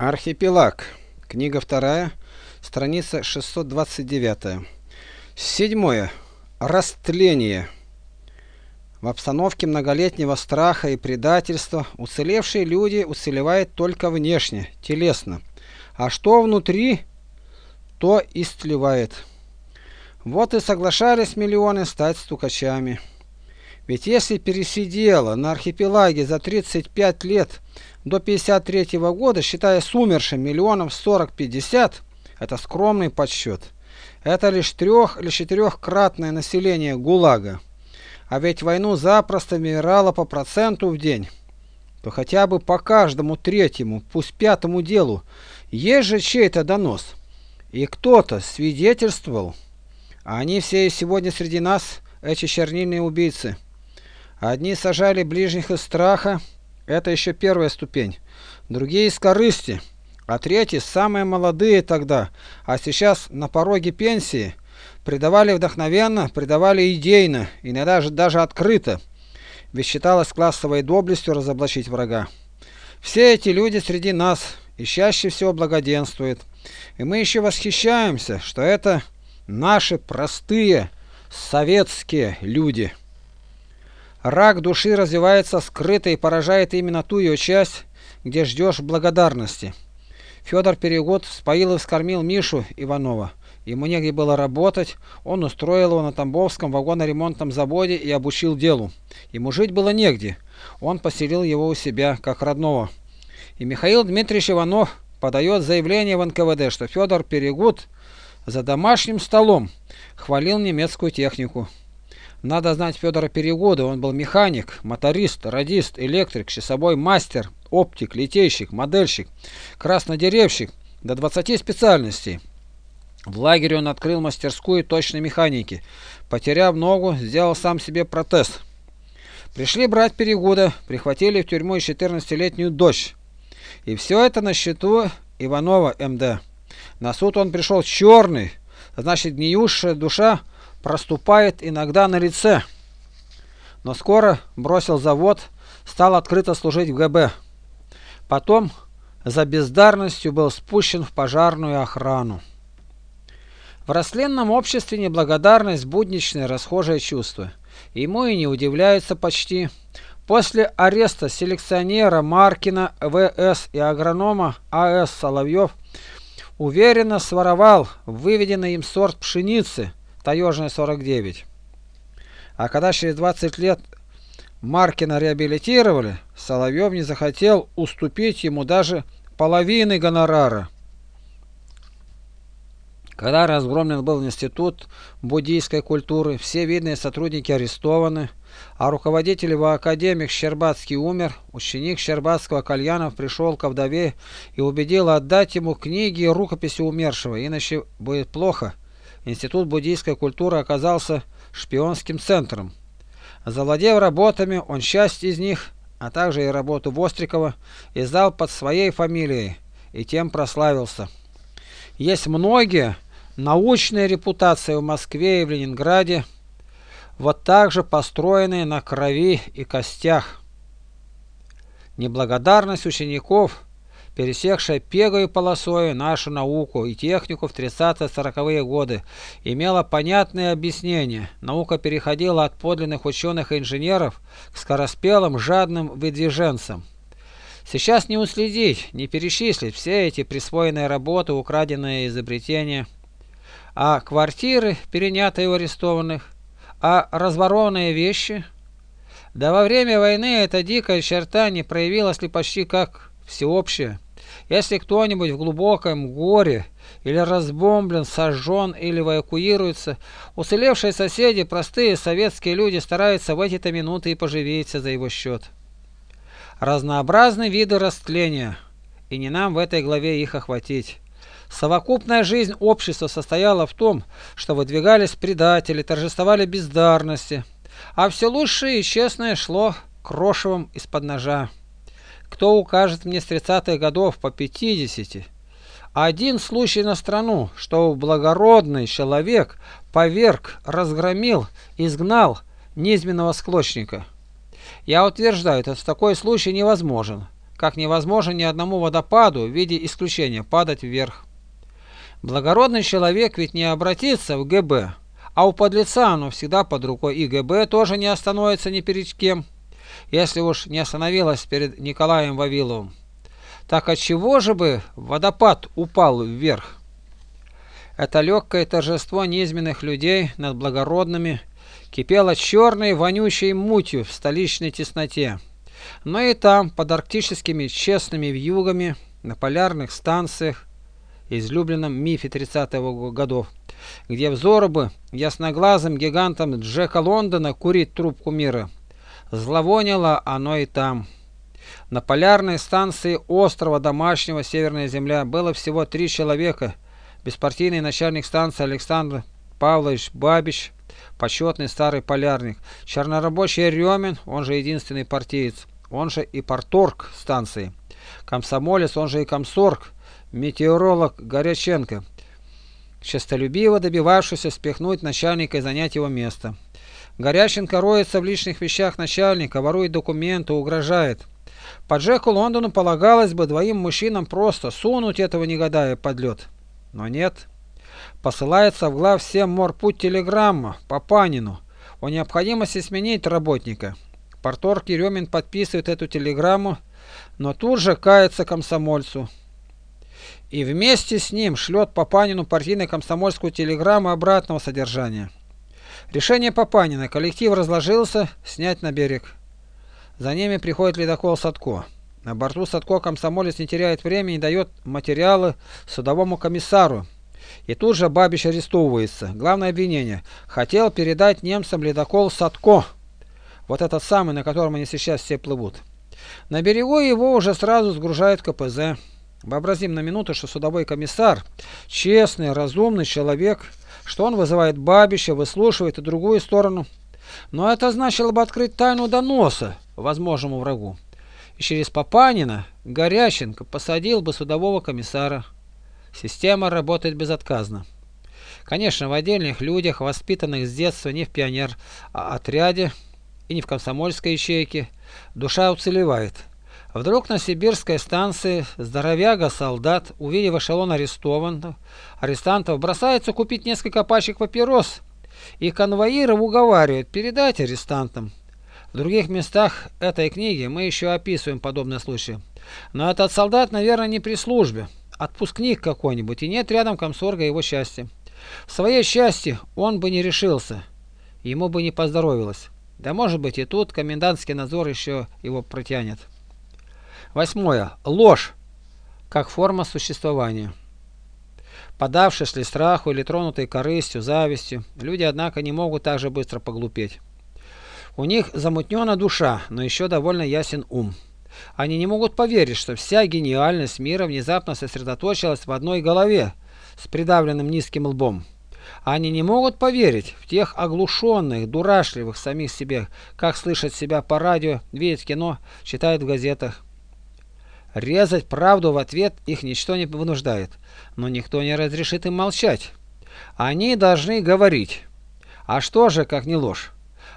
Архипелаг. Книга вторая, страница 629. Седьмое. Растление. В обстановке многолетнего страха и предательства уцелевшие люди уцелевают только внешне, телесно. А что внутри, то истлевает. Вот и соглашались миллионы стать стукачами. Ведь если пересидела на архипелаге за 35 лет до 53 -го года, считая с умершим миллионов 40-50, это скромный подсчет. Это лишь трех- или четырехкратное население ГУЛАГа. А ведь войну запросто умирало по проценту в день. То хотя бы по каждому третьему, пусть пятому делу, есть же чей-то донос. И кто-то свидетельствовал. А они все и сегодня среди нас, эти чернильные убийцы. Одни сажали ближних из страха, это еще первая ступень. Другие из корысти, а третьи самые молодые тогда, а сейчас на пороге пенсии, предавали вдохновенно, предавали идейно, иногда же даже открыто, ведь считалось классовой доблестью разоблачить врага. Все эти люди среди нас и чаще всего благоденствуют, и мы еще восхищаемся, что это наши простые советские люди. Рак души развивается скрыто и поражает именно ту ее часть, где ждешь благодарности. Федор Перегод споил и вскормил Мишу Иванова. Ему негде было работать, он устроил его на Тамбовском вагоноремонтном заводе и обучил делу. Ему жить было негде, он поселил его у себя, как родного. И Михаил Дмитриевич Иванов подает заявление в НКВД, что Федор Перегуд за домашним столом хвалил немецкую технику. Надо знать Федора Перегода, он был механик, моторист, радист, электрик, часовой мастер, оптик, литейщик, модельщик, краснодеревщик, до 20 специальностей. В лагере он открыл мастерскую точной механики. Потеряв ногу, сделал сам себе протез. Пришли брать Перегода, прихватили в тюрьму 14-летнюю дочь. И все это на счету Иванова МД. На суд он пришел черный, значит гниющая душа проступает иногда на лице. Но скоро бросил завод, стал открыто служить в ГБ. Потом за бездарностью был спущен в пожарную охрану. В растленном обществе неблагодарность – будничное расхожее чувство. Ему и не удивляется почти. После ареста селекционера Маркина В.С. и агронома А.С. Соловьев уверенно своровал выведенный им сорт пшеницы – таежная 49. А когда через 20 лет Маркина реабилитировали, Соловьев не захотел уступить ему даже половины гонорара. Когда разгромлен был институт буддийской культуры, все видные сотрудники арестованы, а руководитель его академик Щербатский умер, ученик Щербатского Кальянов пришел к вдове и убедил отдать ему книги и рукописи умершего, иначе будет плохо. Институт буддийской культуры оказался шпионским центром. Завладев работами, он часть из них, а также и работу Вострикова, издал под своей фамилией и тем прославился. Есть многие научные репутации в Москве и в Ленинграде, вот так же построенные на крови и костях. Неблагодарность учеников – пересекшая пегой полосой нашу науку и технику в 30-40-е годы, имела понятное объяснение. Наука переходила от подлинных ученых и инженеров к скороспелым жадным выдвиженцам. Сейчас не уследить, не перечислить все эти присвоенные работы, украденные изобретения, а квартиры, перенятые у арестованных, а разворованные вещи. Да во время войны эта дикая черта не проявилась ли почти как всеобщее. Если кто-нибудь в глубоком горе или разбомблен, сожжен или эвакуируется, уцелевшие соседи, простые советские люди, стараются в эти-то минуты и поживиться за его счет. Разнообразны виды растления, и не нам в этой главе их охватить. Совокупная жизнь общества состояла в том, что выдвигались предатели, торжествовали бездарности, а все лучшее и честное шло крошевом из-под ножа. Кто укажет мне с 30-х годов по 50 один случай на страну, что благородный человек поверг, разгромил, изгнал низменного склочника. Я утверждаю, что такой случай невозможен. как невозможно ни одному водопаду в виде исключения падать вверх. Благородный человек ведь не обратится в ГБ, а у подлеца оно всегда под рукой, и ГБ тоже не остановится ни перед кем, если уж не остановилась перед Николаем Вавиловым. Так отчего же бы водопад упал вверх? Это легкое торжество низменных людей над благородными кипело черной вонючей мутью в столичной тесноте. Но и там, под арктическими честными вьюгами, на полярных станциях, излюбленном мифе 30-го годов, где взору бы ясноглазым гигантом Джека Лондона курить трубку мира. Зловонило оно и там. На полярной станции острова домашнего Северная Земля было всего три человека. Беспартийный начальник станции Александр Павлович Бабич, почетный старый полярник, чернорабочий Ремин, он же единственный партиец, он же и порторг станции, комсомолец, он же и комсорг, метеоролог Горяченко, честолюбиво добивавшийся спихнуть начальника и занять его место. Горяченко роется в личных вещах начальника, ворует документы, угрожает. По Джеку Лондону полагалось бы двоим мужчинам просто сунуть этого негодяя под лед. Но нет. Посылается в глав всем морпуть телеграмма по Панину о необходимости сменить работника. Порторг Еремин подписывает эту телеграмму, но тут же кается комсомольцу и вместе с ним шлет Папанину партийно-комсомольскую телеграмму обратного содержания. Решение Папанина. Коллектив разложился, снять на берег. За ними приходит ледокол Садко. На борту Садко комсомолец не теряет времени и дает материалы судовому комиссару. И тут же Бабич арестовывается. Главное обвинение. Хотел передать немцам ледокол Садко. Вот этот самый, на котором они сейчас все плывут. На берегу его уже сразу сгружают КПЗ. Вообразим на минуту, что судовой комиссар, честный, разумный человек, что он вызывает Бабища, выслушивает и другую сторону. Но это значило бы открыть тайну доноса возможному врагу. И через Папанина Горященко посадил бы судового комиссара. Система работает безотказно. Конечно, в отдельных людях, воспитанных с детства не в пионер-отряде и не в комсомольской ячейке, душа уцелевает – Вдруг на сибирской станции здоровяга-солдат, увидев эшелон арестованных, арестантов, бросается купить несколько пачек папирос, и конвоиров уговаривает передать арестантам. В других местах этой книги мы еще описываем подобные случаи. Но этот солдат, наверное, не при службе, отпускник какой-нибудь, и нет рядом комсорга его счастья. В своей счастье он бы не решился, ему бы не поздоровилось. Да может быть и тут комендантский надзор еще его протянет. Восьмое. Ложь как форма существования. Подавшись ли страху или тронутой корыстью, завистью, люди, однако, не могут так же быстро поглупеть. У них замутнена душа, но еще довольно ясен ум. Они не могут поверить, что вся гениальность мира внезапно сосредоточилась в одной голове с придавленным низким лбом. Они не могут поверить в тех оглушенных, дурашливых самих себе, как слышать себя по радио, видеть кино, читают в газетах. Резать правду в ответ их ничто не вынуждает, но никто не разрешит им молчать. Они должны говорить. А что же, как не ложь?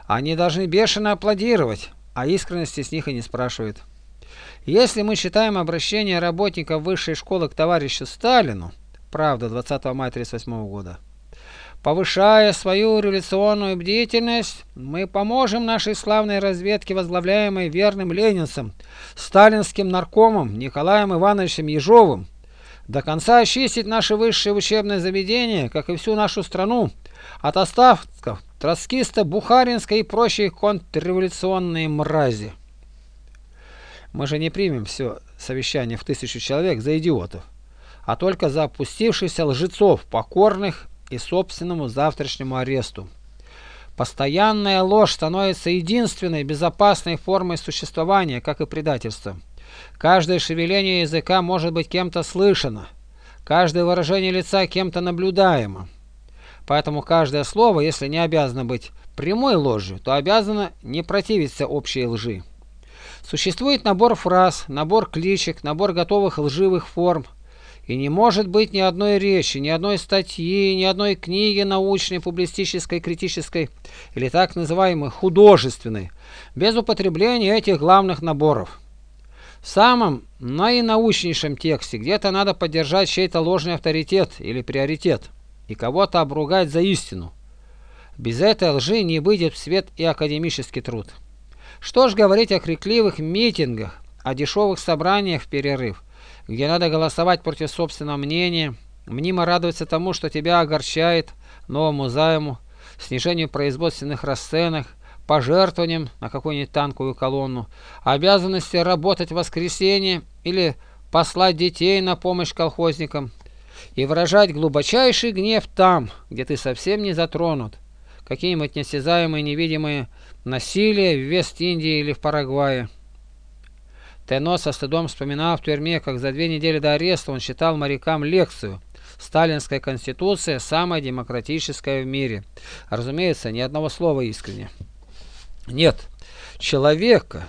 Они должны бешено аплодировать, а искренности с них и не спрашивают. Если мы считаем обращение работников высшей школы к товарищу Сталину, правда, 20 мая 1938 года, Повышая свою революционную бдительность, мы поможем нашей славной разведке, возглавляемой верным ленинцем, сталинским наркомом Николаем Ивановичем Ежовым, до конца очистить наши высшие учебные заведения, как и всю нашу страну, от остатков троцкиста, бухаринской и прочей контрреволюционные мрази. Мы же не примем все совещание в тысячу человек за идиотов, а только за опустившихся лжецов, покорных и собственному завтрашнему аресту. Постоянная ложь становится единственной безопасной формой существования, как и предательство. Каждое шевеление языка может быть кем-то слышано, каждое выражение лица кем-то наблюдаемо. Поэтому каждое слово, если не обязано быть прямой ложью, то обязано не противиться общей лжи. Существует набор фраз, набор кличек, набор готовых лживых форм – и не может быть ни одной речи, ни одной статьи, ни одной книги научной, публистической, критической или так называемой художественной, без употребления этих главных наборов. В самом наинаучнейшем тексте где-то надо поддержать чей-то ложный авторитет или приоритет и кого-то обругать за истину. Без этой лжи не выйдет в свет и академический труд. Что ж говорить о крикливых митингах, о дешевых собраниях в перерыв, где надо голосовать против собственного мнения, мнимо радоваться тому, что тебя огорчает, новому займу, снижению производственных расценок, пожертвованием на какую-нибудь танковую колонну, обязанности работать в воскресенье или послать детей на помощь колхозникам и выражать глубочайший гнев там, где ты совсем не затронут, какие-нибудь несязаемые невидимые насилия в Вест-Индии или в Парагвае. Тено со стыдом вспоминал в тюрьме, как за две недели до ареста он читал морякам лекцию «Сталинская конституция – самая демократическая в мире». Разумеется, ни одного слова искренне. Нет, человека,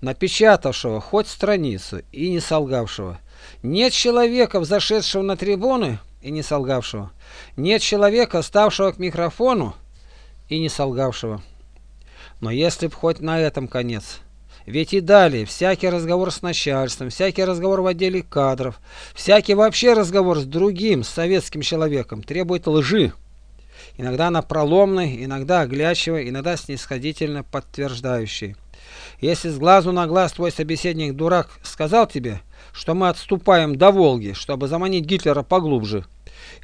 напечатавшего хоть страницу и не солгавшего. Нет человека, взошедшего на трибуны и не солгавшего. Нет человека, ставшего к микрофону и не солгавшего. Но если б хоть на этом конец. Ведь и далее всякий разговор с начальством, всякий разговор в отделе кадров, всякий вообще разговор с другим, с советским человеком требует лжи. Иногда она проломной, иногда оглячивой, иногда снисходительно подтверждающей. Если с глазу на глаз твой собеседник дурак сказал тебе, что мы отступаем до Волги, чтобы заманить Гитлера поглубже,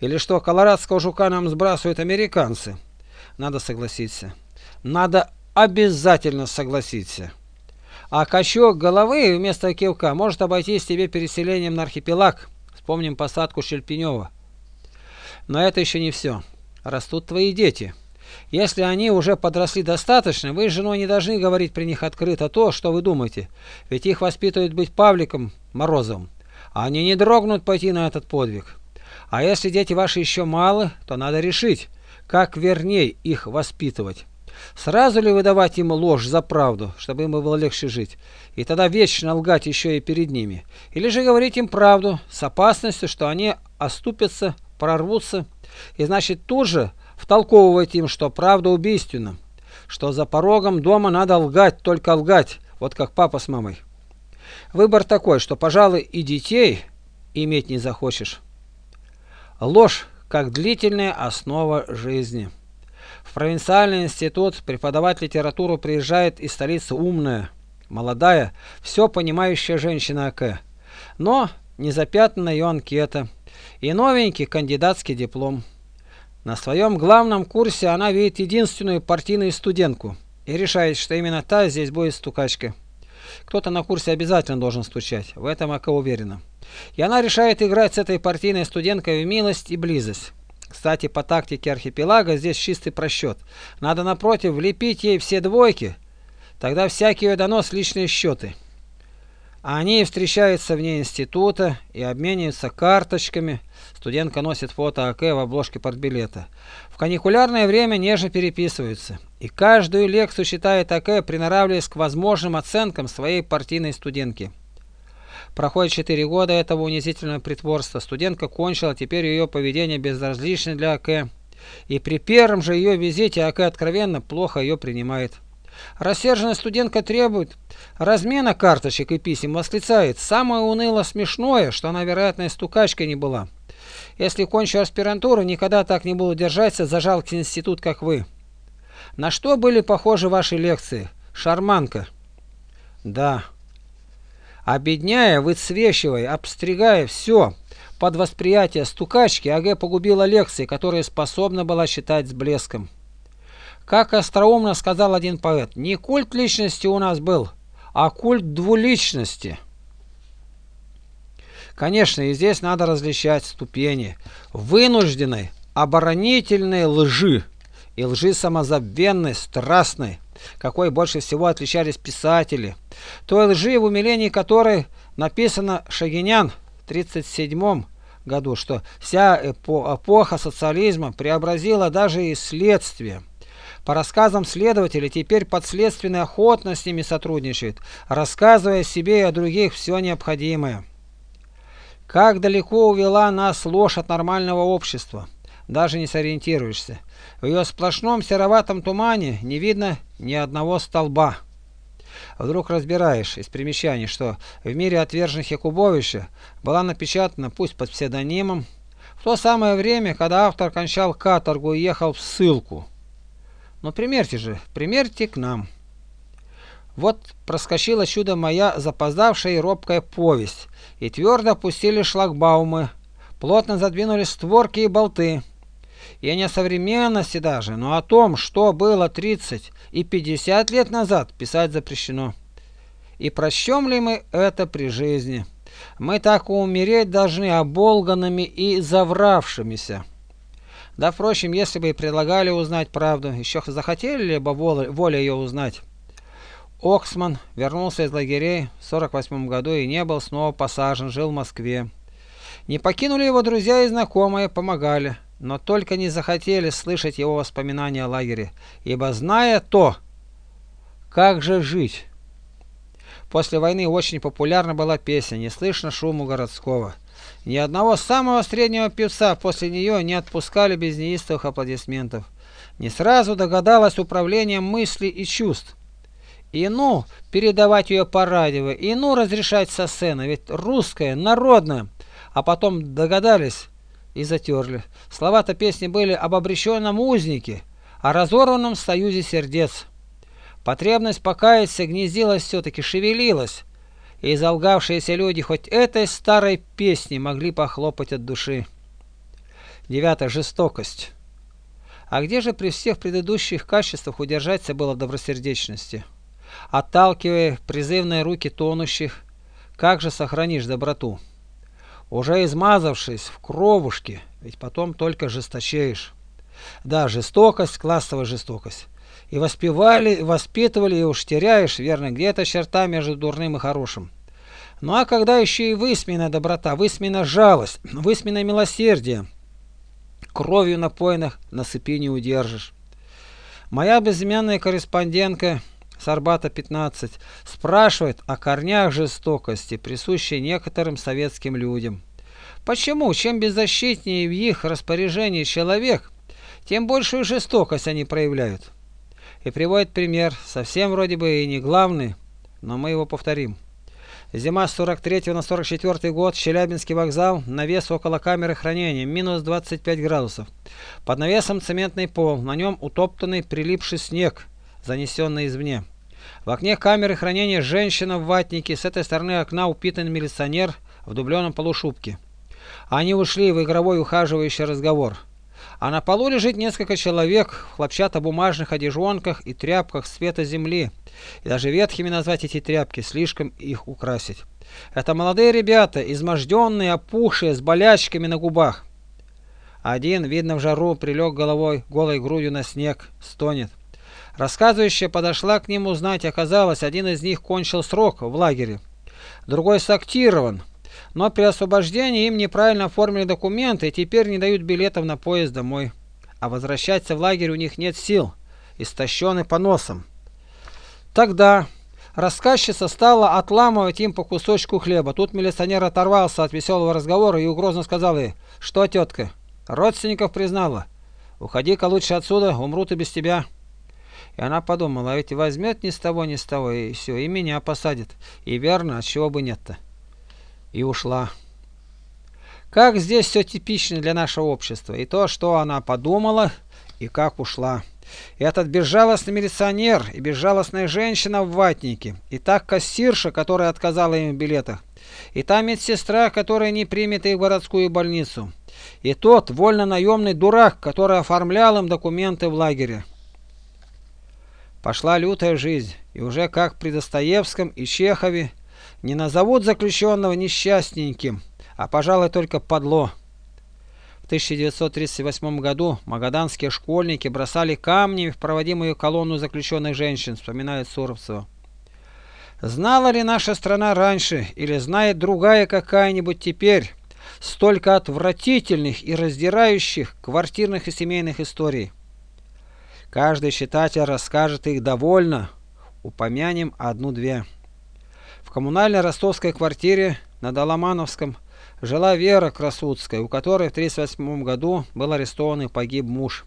или что колорадского жука нам сбрасывают американцы, надо согласиться. Надо обязательно согласиться. А качок головы вместо кивка может обойтись тебе переселением на архипелаг. Вспомним посадку Шельпенева. Но это еще не все. Растут твои дети. Если они уже подросли достаточно, вы с женой не должны говорить при них открыто то, что вы думаете, ведь их воспитывают быть Павликом Морозовым. А они не дрогнут пойти на этот подвиг. А если дети ваши еще малы, то надо решить, как верней их воспитывать. Сразу ли выдавать им ложь за правду, чтобы им было легче жить, и тогда вечно лгать еще и перед ними? Или же говорить им правду с опасностью, что они оступятся, прорвутся, и значит тут же втолковывать им, что правда убийственна, что за порогом дома надо лгать, только лгать, вот как папа с мамой. Выбор такой, что, пожалуй, и детей иметь не захочешь. Ложь как длительная основа жизни. В провинциальный институт преподавать литературу приезжает из столицы умная, молодая, все понимающая женщина АК. Но не запятнана ее анкета и новенький кандидатский диплом. На своем главном курсе она видит единственную партийную студентку и решает, что именно та здесь будет стукачка. Кто-то на курсе обязательно должен стучать, в этом АК уверена. И она решает играть с этой партийной студенткой в милость и близость. Кстати, по тактике архипелага здесь чистый просчет. Надо, напротив, влепить ей все двойки, тогда всякий ее донос личные счеты. Они встречаются вне института и обмениваются карточками. Студентка носит фото АК в обложке портбилета. В каникулярное время нежно переписываются. И каждую лекцию читает АК, приноравливаясь к возможным оценкам своей партийной студентки. Проходит 4 года этого унизительного притворства. Студентка кончила, теперь ее поведение безразлично для АК. И при первом же ее визите АК откровенно плохо ее принимает. Рассерженная студентка требует размена карточек и писем, восклицает «Самое уныло смешное, что она, вероятно, стукачкой не была. Если кончу аспирантуру, никогда так не буду держаться за жалкий институт, как вы». На что были похожи ваши лекции? Шарманка. Да. Обедняя, выцвечивая, обстригая все под восприятие стукачки, АГ погубила лекции, которые способна была считать с блеском. Как остроумно сказал один поэт, не культ личности у нас был, а культ двуличности. Конечно, и здесь надо различать ступени вынужденной оборонительной лжи и лжи самозабвенной, страстной, какой больше всего отличались писатели, той лжи, в умилении которой написано Шагинян в 1937 году, что вся эпоха социализма преобразила даже и следствие. По рассказам следователей, теперь подследственный охотно с ними сотрудничает, рассказывая себе и о других все необходимое. Как далеко увела нас ложь от нормального общества, даже не сориентируешься. В ее сплошном сероватом тумане не видно ни одного столба. Вдруг разбираешь из примечаний, что в мире отверженных Якубовича была напечатана, пусть под псевдонимом, в то самое время, когда автор кончал каторгу и ехал в ссылку. Но примерьте же, примерьте к нам. Вот проскочила чудо моя запоздавшая и робкая повесть, и твердо опустили шлагбаумы, плотно задвинули створки и болты. И не о современности даже, но о том, что было 30 и 50 лет назад, писать запрещено. И прощем ли мы это при жизни? Мы так умереть должны оболганными и завравшимися. Да, впрочем, если бы и предлагали узнать правду, еще захотели ли бы воля ее узнать? Оксман вернулся из лагерей в 48 году и не был снова посажен, жил в Москве. Не покинули его друзья и знакомые, помогали, но только не захотели слышать его воспоминания о лагере, ибо зная то, как же жить. После войны очень популярна была песня «Не слышно шуму городского». Ни одного самого среднего певца после нее не отпускали без неистовых аплодисментов. Не сразу догадалось управление мыслей и чувств. И ну передавать ее по радио, и ну разрешать со сцены, ведь русская, народная. А потом догадались и затерли. Слова-то песни были об обреченном узнике, о разорванном союзе сердец. Потребность покаяться гнездилась все-таки, шевелилась, и залгавшиеся люди хоть этой старой песни могли похлопать от души. Девятое. Жестокость. А где же при всех предыдущих качествах удержаться было добросердечности? Отталкивая призывные руки тонущих, как же сохранишь доброту? Уже измазавшись в кровушке, ведь потом только жесточеешь. Да, жестокость, классовая жестокость. И воспевали, воспитывали, и уж теряешь, верно, где-то черта между дурным и хорошим. Ну а когда еще и высмеяна доброта, высмеяна жалость, высмеяна милосердие, кровью напоенных на цепи не удержишь. Моя безымянная корреспондентка с Арбата 15 спрашивает о корнях жестокости, присущей некоторым советским людям. Почему, чем беззащитнее в их распоряжении человек, тем большую жестокость они проявляют? и приводит пример, совсем вроде бы и не главный, но мы его повторим. Зима с 43 на 44 год, Челябинский вокзал, навес около камеры хранения, минус 25 градусов. Под навесом цементный пол, на нем утоптанный прилипший снег, занесенный извне. В окне камеры хранения женщина в ватнике, с этой стороны окна упитанный милиционер в дубленом полушубке. Они ушли в игровой ухаживающий разговор а на полу лежит несколько человек в хлопчатобумажных одежонках и тряпках цвета земли. И даже ветхими назвать эти тряпки, слишком их украсить. Это молодые ребята, изможденные, опухшие, с болячками на губах. Один, видно в жару, прилег головой, голой грудью на снег, стонет. Рассказывающая подошла к ним узнать, оказалось, один из них кончил срок в лагере. Другой сактирован, но при освобождении им неправильно оформили документы и теперь не дают билетов на поезд домой. А возвращаться в лагерь у них нет сил, истощены по носам. Тогда рассказчица стала отламывать им по кусочку хлеба. Тут милиционер оторвался от веселого разговора и угрозно сказал ей, что тетка, родственников признала. Уходи-ка лучше отсюда, умрут и без тебя. И она подумала, а ведь возьмет ни с того, ни с того, и все, и меня посадит. И верно, от чего бы нет-то и ушла. Как здесь все типично для нашего общества. И то, что она подумала, и как ушла. И этот безжалостный милиционер, и безжалостная женщина в ватнике, и та кассирша, которая отказала им в билетах, и та медсестра, которая не примет их в городскую больницу, и тот вольно-наемный дурак, который оформлял им документы в лагере. Пошла лютая жизнь, и уже как при Достоевском и Чехове, не назовут заключенного несчастненьким, а, пожалуй, только подло. В 1938 году магаданские школьники бросали камни в проводимую колонну заключенных женщин, вспоминает Суровцева. Знала ли наша страна раньше, или знает другая какая-нибудь теперь, столько отвратительных и раздирающих квартирных и семейных историй? Каждый читатель расскажет их довольно, упомянем одну-две. В коммунальной ростовской квартире на Доломановском жила Вера Красудская, у которой в 1938 году был арестован и погиб муж.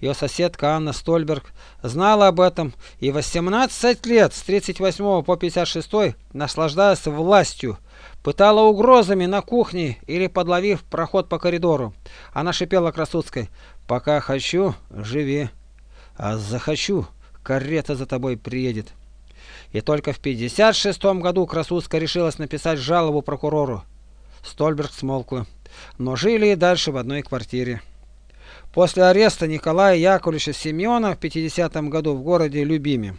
Ее соседка Анна Стольберг знала об этом и 18 лет с 38 по 56 наслаждаясь властью, пытала угрозами на кухне или подловив проход по коридору. Она шипела Красудской «Пока хочу, живи, а захочу, карета за тобой приедет». И только в 56 году Красудская решилась написать жалобу прокурору. Стольберг смолкла, но жили и дальше в одной квартире. После ареста Николая Яковлевича Семена в 50 году в городе Любиме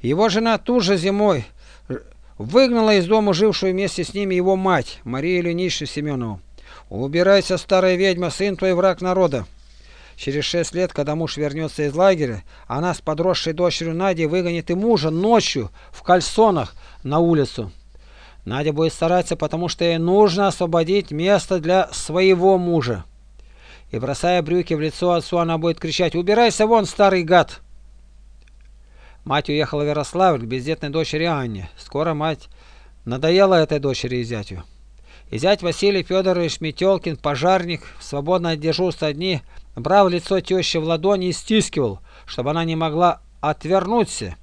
его жена ту же зимой выгнала из дома жившую вместе с ними его мать, Мария Ильинична Семенову. «Убирайся, старая ведьма, сын твой враг народа!» Через шесть лет, когда муж вернется из лагеря, она с подросшей дочерью Надей выгонит и мужа ночью в кальсонах на улицу. Надя будет стараться, потому что ей нужно освободить место для своего мужа. И бросая брюки в лицо отцу, она будет кричать «Убирайся вон, старый гад!» Мать уехала в Ярославль к бездетной дочери Анне. Скоро мать надоела этой дочери и зятю. И зять Василий Федорович Метелкин, пожарник, в свободное дежурство дни, брал лицо тещи в ладони и стискивал, чтобы она не могла отвернуться,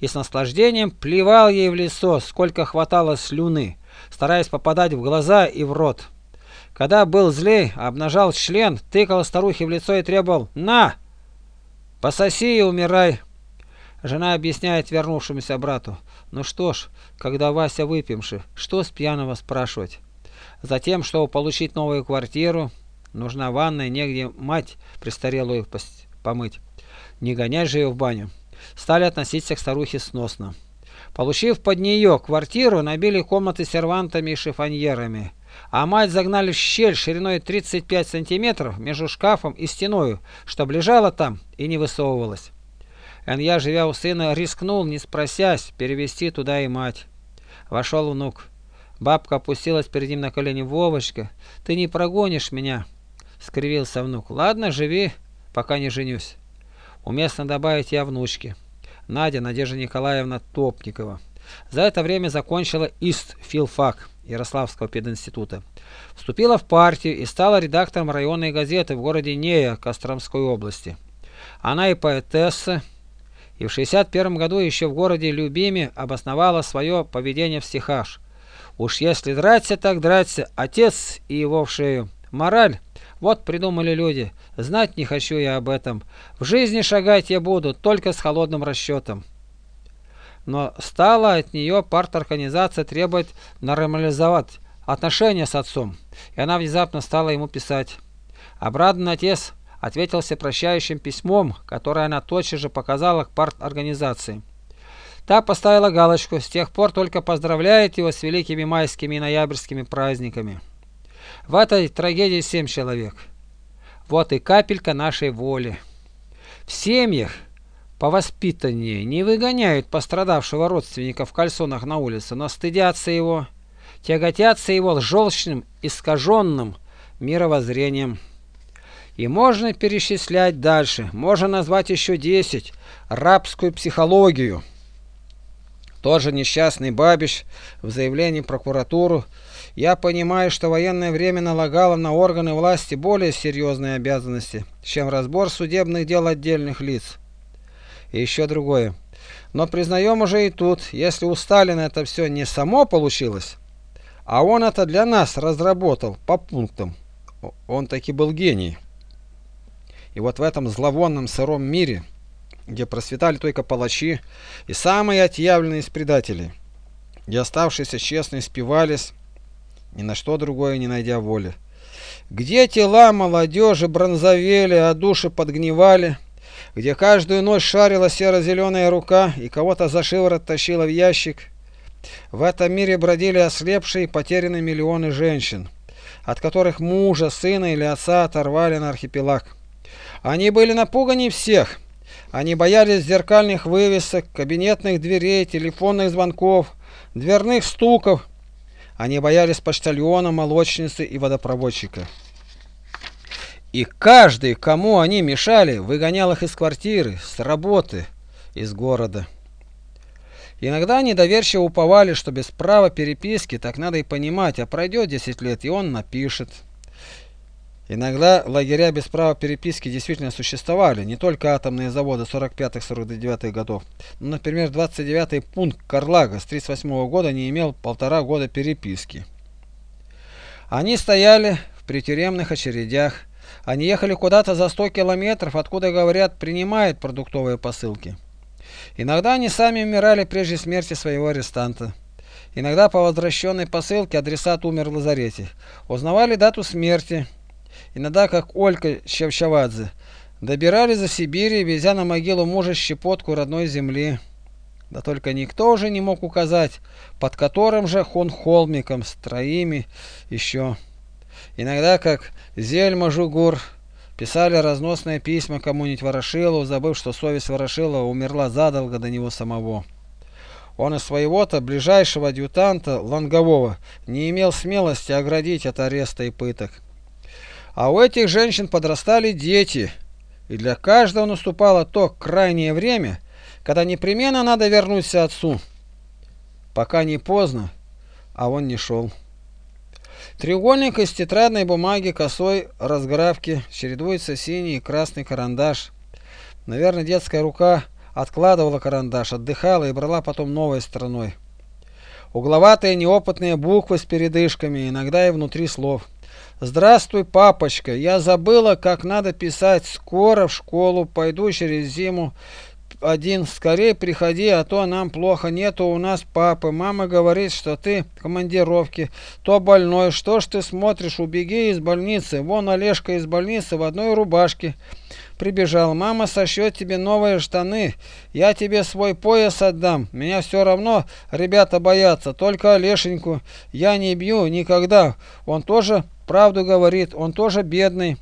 и с наслаждением плевал ей в лицо, сколько хватало слюны, стараясь попадать в глаза и в рот. Когда был злей, обнажал член, тыкал старухе в лицо и требовал «На! Пососи и умирай!» Жена объясняет вернувшемуся брату. «Ну что ж, когда Вася выпьемши, что с пьяного спрашивать?» Затем, чтобы получить новую квартиру, нужна ванная, негде мать престарелую помыть. Не гонять же ее в баню. Стали относиться к старухе сносно. Получив под нее квартиру, набили комнаты сервантами и шифоньерами. А мать загнали в щель шириной 35 сантиметров между шкафом и стеною, чтобы лежала там и не высовывалась. Энья, живя у сына, рискнул, не спросясь, перевести туда и мать. Вошел внук. Бабка опустилась перед ним на колени. «Вовочка, ты не прогонишь меня?» Скривился внук. «Ладно, живи, пока не женюсь». Уместно добавить я внучке. Надя Надежда Николаевна Топникова. За это время закончила ИСТ филфак Ярославского пединститута. Вступила в партию и стала редактором районной газеты в городе Нея Костромской области. Она и поэтесса, и в 61 году еще в городе Любиме обосновала свое поведение в стихах. Уж если драться, так драться, отец и его в шею. Мораль. Вот придумали люди. Знать не хочу я об этом. В жизни шагать я буду, только с холодным расчетом. Но стала от нее парторганизация требовать нормализовать отношения с отцом, и она внезапно стала ему писать. Обрадованный отец ответился прощающим письмом, которое она тотчас же показала к парторганизации. Та поставила галочку, с тех пор только поздравляет его с великими майскими и ноябрьскими праздниками. В этой трагедии семь человек. Вот и капелька нашей воли. В семьях по воспитанию не выгоняют пострадавшего родственника в кальсонах на улице, но стыдятся его, тяготятся его лжелчным, искаженным мировоззрением. И можно перечислять дальше, можно назвать еще десять рабскую психологию. Тоже несчастный Бабич в заявлении прокуратуру «Я понимаю, что военное время налагало на органы власти более серьезные обязанности, чем разбор судебных дел отдельных лиц». И еще другое. Но признаем уже и тут, если у Сталина это все не само получилось, а он это для нас разработал по пунктам, он таки был гений. И вот в этом зловонном сыром мире – где процветали только палачи и самые отъявленные из предателей, где оставшиеся честно спивались, ни на что другое не найдя воли. Где тела молодежи бронзовели, а души подгнивали, где каждую ночь шарила серо-зеленая рука и кого-то за шиворот тащила в ящик. В этом мире бродили ослепшие и потерянные миллионы женщин, от которых мужа, сына или отца оторвали на архипелаг. Они были напуганы всех – они боялись зеркальных вывесок, кабинетных дверей, телефонных звонков, дверных стуков. Они боялись почтальона, молочницы и водопроводчика. И каждый, кому они мешали, выгонял их из квартиры, с работы, из города. Иногда они доверчиво уповали, что без права переписки так надо и понимать, а пройдет 10 лет, и он напишет. Иногда лагеря без права переписки действительно существовали, не только атомные заводы 45-49 годов. Но, например, 29-й пункт Карлага с 38 -го года не имел полтора года переписки. Они стояли в притюремных очередях. Они ехали куда-то за 100 километров, откуда, говорят, принимают продуктовые посылки. Иногда они сами умирали прежде смерти своего арестанта. Иногда по возвращенной посылке адресат умер в лазарете. Узнавали дату смерти иногда как Олька Щавчавадзе, добирались за Сибири, везя на могилу мужа щепотку родной земли. Да только никто уже не мог указать, под которым же хон холмиком, с троими еще. Иногда, как Зельма Жугур, писали разносные письма кому-нибудь Ворошилову, забыв, что совесть Ворошилова умерла задолго до него самого. Он из своего-то ближайшего адъютанта Лонгового не имел смелости оградить от ареста и пыток. А у этих женщин подрастали дети, и для каждого наступало то крайнее время, когда непременно надо вернуться отцу. Пока не поздно, а он не шел. Треугольник из тетрадной бумаги косой разгравки, чередуется синий и красный карандаш. Наверное, детская рука откладывала карандаш, отдыхала и брала потом новой стороной. Угловатые неопытные буквы с передышками, иногда и внутри слов. Здравствуй, папочка. Я забыла, как надо писать. Скоро в школу пойду через зиму. Один, скорее приходи, а то нам плохо. Нету у нас папы. Мама говорит, что ты в командировке, то больной. Что ж ты смотришь? Убеги из больницы. Вон Олежка из больницы в одной рубашке прибежал. Мама сошьет тебе новые штаны. Я тебе свой пояс отдам. Меня все равно ребята боятся. Только Олешеньку я не бью никогда. Он тоже Правду говорит, он тоже бедный.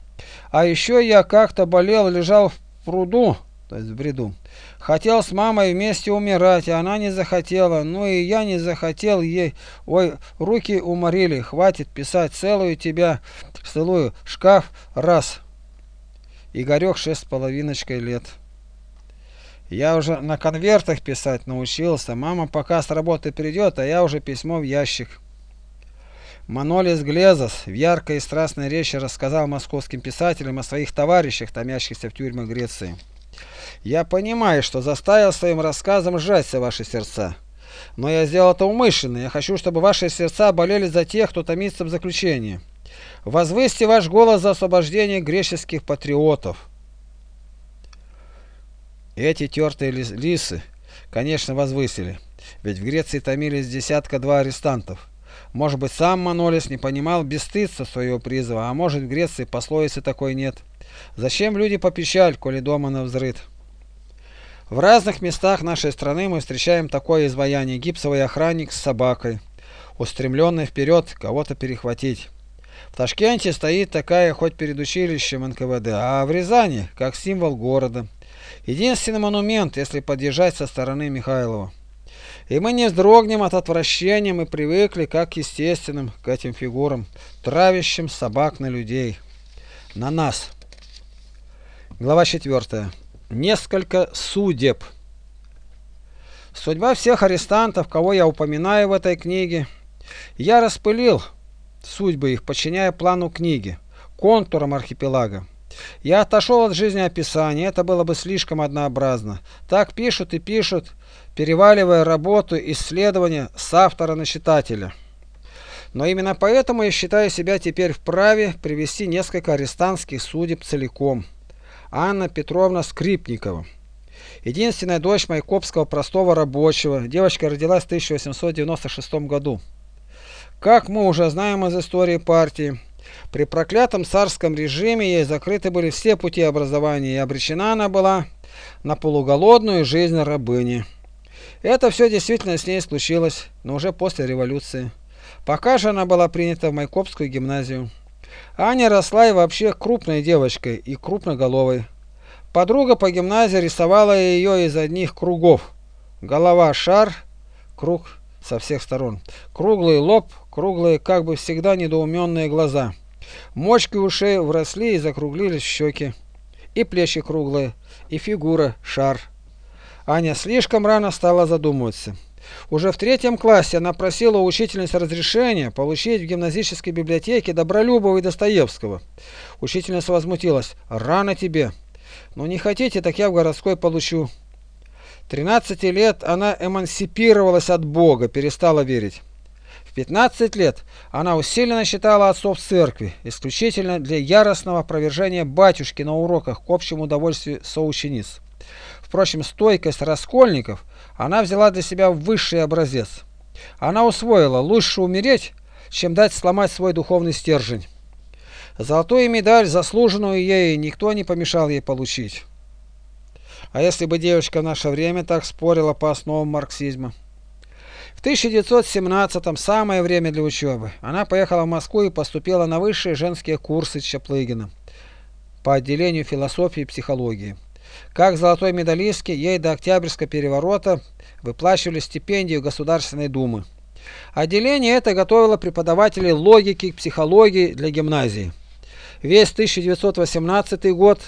А еще я как-то болел, лежал в пруду, то есть в бреду. Хотел с мамой вместе умирать, а она не захотела. Ну и я не захотел ей. Ой, руки уморили, хватит писать, целую тебя, целую. Шкаф раз. Игорек шесть с половиночкой лет. Я уже на конвертах писать научился. Мама пока с работы придет, а я уже письмо в ящик. Манолис Глезос в яркой и страстной речи рассказал московским писателям о своих товарищах, томящихся в тюрьмах Греции. «Я понимаю, что заставил своим рассказом сжаться ваши сердца. Но я сделал это умышленно. Я хочу, чтобы ваши сердца болели за тех, кто томится в заключении. Возвысьте ваш голос за освобождение греческих патриотов». Эти тертые лисы, конечно, возвысили. Ведь в Греции томились десятка-два арестантов. Может быть, сам Манолис не понимал бесстыдства своего призыва, а может, в Греции пословицы такой нет. Зачем люди попечаль, коли дома на взрыт? В разных местах нашей страны мы встречаем такое изваяние гипсовый охранник с собакой, устремленный вперед кого-то перехватить. В Ташкенте стоит такая хоть перед училищем НКВД, а в Рязани как символ города. Единственный монумент, если подъезжать со стороны Михайлова. И мы не вздрогнем от отвращения, мы привыкли, как естественным, к этим фигурам, травящим собак на людей. На нас. Глава 4. Несколько судеб. Судьба всех арестантов, кого я упоминаю в этой книге, я распылил судьбы их, подчиняя плану книги, контурам архипелага. Я отошел от жизнеописания, это было бы слишком однообразно. Так пишут и пишут, переваливая работу исследования с автора на читателя. Но именно поэтому я считаю себя теперь вправе привести несколько арестантских судеб целиком. Анна Петровна Скрипникова. Единственная дочь Майкопского простого рабочего. Девочка родилась в 1896 году. Как мы уже знаем из истории партии, при проклятом царском режиме ей закрыты были все пути образования, и обречена она была на полуголодную жизнь рабыни. Это все действительно с ней случилось, но уже после революции. Пока же она была принята в Майкопскую гимназию. Аня росла и вообще крупной девочкой и крупноголовой. Подруга по гимназии рисовала ее из одних кругов. Голова шар, круг со всех сторон. Круглый лоб, круглые, как бы всегда недоуменные глаза. Мочки ушей вросли и закруглились в щеки. И плечи круглые, и фигура шар. Аня слишком рано стала задумываться. Уже в третьем классе она просила у учительницы разрешения получить в гимназической библиотеке Добролюбова и Достоевского. Учительница возмутилась. «Рано тебе. Ну не хотите, так я в городской получу». 13 лет она эмансипировалась от Бога, перестала верить. В 15 лет она усиленно считала отцов церкви, исключительно для яростного опровержения батюшки на уроках к общему удовольствию соучениц. Впрочем, стойкость раскольников она взяла для себя высший образец. Она усвоила «лучше умереть, чем дать сломать свой духовный стержень». Золотую медаль, заслуженную ей, никто не помешал ей получить. А если бы девочка в наше время так спорила по основам марксизма? В 1917-м, самое время для учебы, она поехала в Москву и поступила на высшие женские курсы Чаплыгина по отделению философии и психологии. Как золотой медалистке, ей до Октябрьского переворота выплачивали стипендию Государственной Думы. Отделение это готовило преподавателей логики и психологии для гимназии. Весь 1918 год,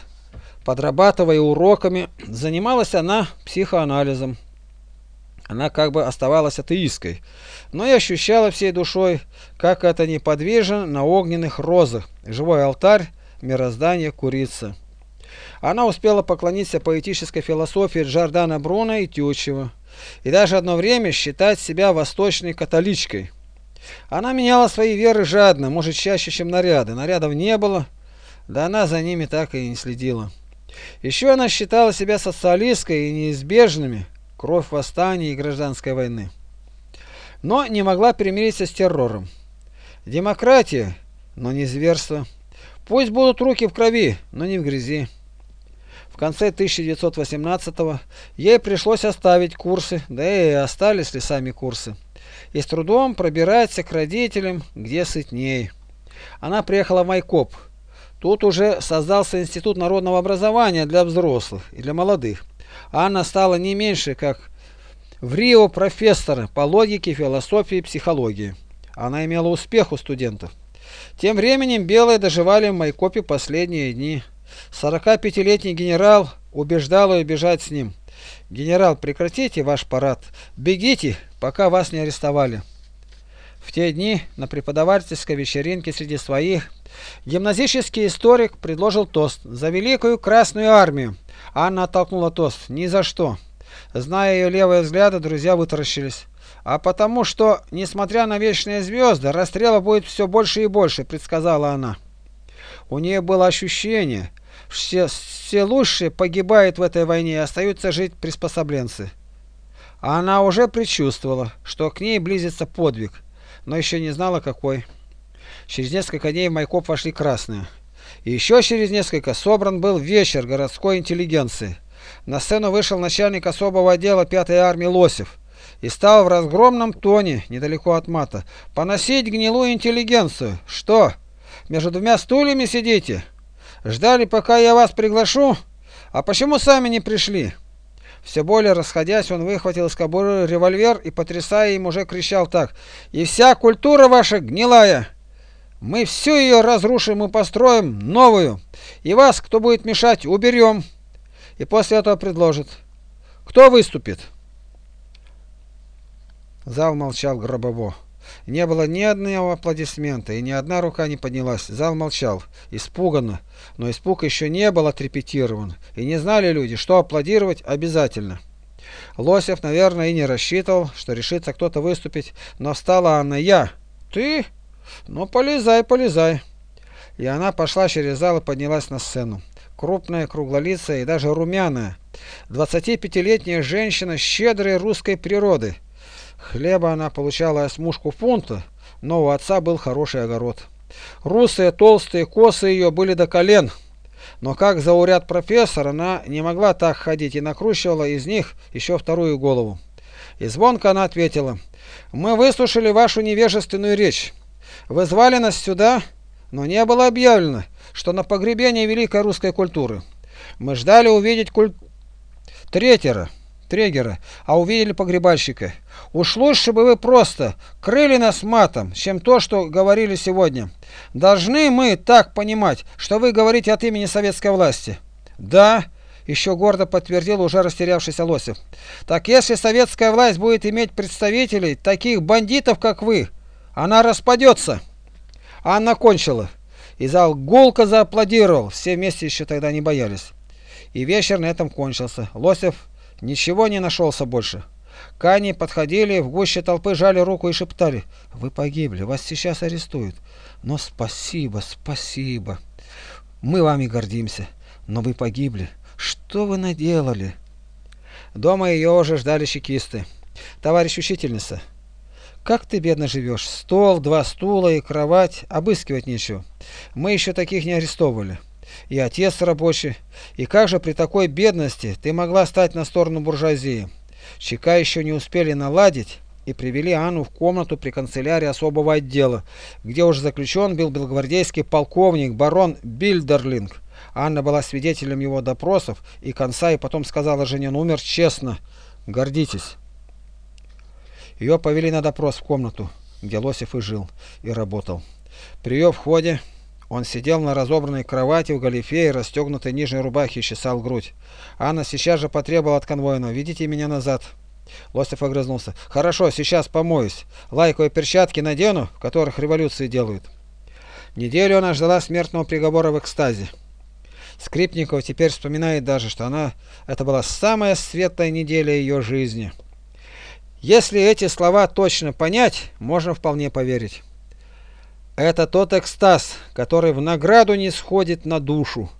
подрабатывая уроками, занималась она психоанализом. Она как бы оставалась атеисткой, но и ощущала всей душой, как это неподвижно на огненных розах, живой алтарь, мироздание курица. Она успела поклониться поэтической философии Джордана Бруно и Тютчева, и даже одно время считать себя восточной католичкой. Она меняла свои веры жадно, может чаще, чем наряды. Нарядов не было, да она за ними так и не следила. Еще она считала себя социалисткой и неизбежными кровь восстания и гражданской войны. Но не могла примириться с террором. Демократия, но не зверство. Пусть будут руки в крови, но не в грязи. В конце 1918-го ей пришлось оставить курсы, да и остались ли сами курсы. И с трудом пробирается к родителям, где сытней. Она приехала в Майкоп. Тут уже создался Институт народного образования для взрослых и для молодых. Анна стала не меньше, как в Рио профессора по логике, философии и психологии. Она имела успех у студентов. Тем временем белые доживали в Майкопе последние дни. 45-летний генерал убеждал ее бежать с ним. «Генерал, прекратите ваш парад. Бегите, пока вас не арестовали». В те дни на преподавательской вечеринке среди своих гимназический историк предложил тост «За великую Красную Армию». Анна оттолкнула тост «Ни за что». Зная ее левые взгляды, друзья вытаращились. «А потому что, несмотря на вечные звезды, расстрелов будет все больше и больше», — предсказала она. У нее было ощущение, все, все лучшие погибают в этой войне и остаются жить приспособленцы. Она уже предчувствовала, что к ней близится подвиг, но еще не знала какой. Через несколько дней в Майкоп вошли красные. И еще через несколько собран был вечер городской интеллигенции. На сцену вышел начальник особого отдела 5-й армии Лосев и стал в разгромном тоне, недалеко от мата, поносить гнилую интеллигенцию. Что, между двумя стульями сидите? Ждали, пока я вас приглашу? А почему сами не пришли? Все более расходясь, он выхватил из кобуры револьвер и, потрясая им, уже кричал так. «И вся культура ваша гнилая! Мы всю ее разрушим и построим новую, и вас, кто будет мешать, уберем!» И после этого предложит. «Кто выступит?» Зал молчал гробово. Не было ни одного аплодисмента, и ни одна рука не поднялась. Зал молчал, испуганно, но испуг еще не был отрепетирован, и не знали люди, что аплодировать обязательно. Лосев, наверное, и не рассчитывал, что решится кто-то выступить, но встала Анна. «Я? Ты? Ну, полезай, полезай!» И она пошла через зал и поднялась на сцену. Крупная, круглолицая и даже румяная. 25-летняя женщина щедрой русской природы – Хлеба она получала осьмушку фунта, но у отца был хороший огород. Русые толстые косы ее были до колен, но как зауряд профессор, она не могла так ходить и накручивала из них еще вторую голову. И звонко она ответила, «Мы выслушали вашу невежественную речь. Вы звали нас сюда, но не было объявлено, что на погребение великой русской культуры. Мы ждали увидеть куль... Третьера, Трегера, а увидели погребальщика. Уж лучше бы вы просто крыли нас матом, чем то, что говорили сегодня. Должны мы так понимать, что вы говорите от имени советской власти? Да, Еще гордо подтвердил уже растерявшийся Лосев. Так если советская власть будет иметь представителей, таких бандитов, как вы, она распадется. Анна кончила. И зал гулко зааплодировал, все вместе еще тогда не боялись. И вечер на этом кончился. Лосев ничего не нашелся больше. Кани подходили, в гуще толпы жали руку и шептали. «Вы погибли, вас сейчас арестуют. Но спасибо, спасибо. Мы вами гордимся. Но вы погибли. Что вы наделали?» Дома ее уже ждали чекисты. «Товарищ учительница, как ты бедно живешь? Стол, два стула и кровать. Обыскивать нечего. Мы еще таких не арестовывали. И отец рабочий. И как же при такой бедности ты могла стать на сторону буржуазии?» ЧК еще не успели наладить и привели Анну в комнату при канцелярии особого отдела, где уже заключен был белогвардейский полковник барон Бильдерлинг. Анна была свидетелем его допросов и конца, и потом сказала жене, он умер честно, гордитесь. Ее повели на допрос в комнату, где Лосев и жил, и работал. При ее входе он сидел на разобранной кровати в галифе и расстегнутой нижней рубахе и чесал грудь. Анна сейчас же потребовала от конвойного «Ведите меня назад». Лосев огрызнулся. «Хорошо, сейчас помоюсь. Лайковые перчатки надену, в которых революции делают». Неделю она ждала смертного приговора в экстазе. Скрипников теперь вспоминает даже, что она это была самая светлая неделя ее жизни. Если эти слова точно понять, можно вполне поверить. Это тот экстаз, который в награду не сходит на душу,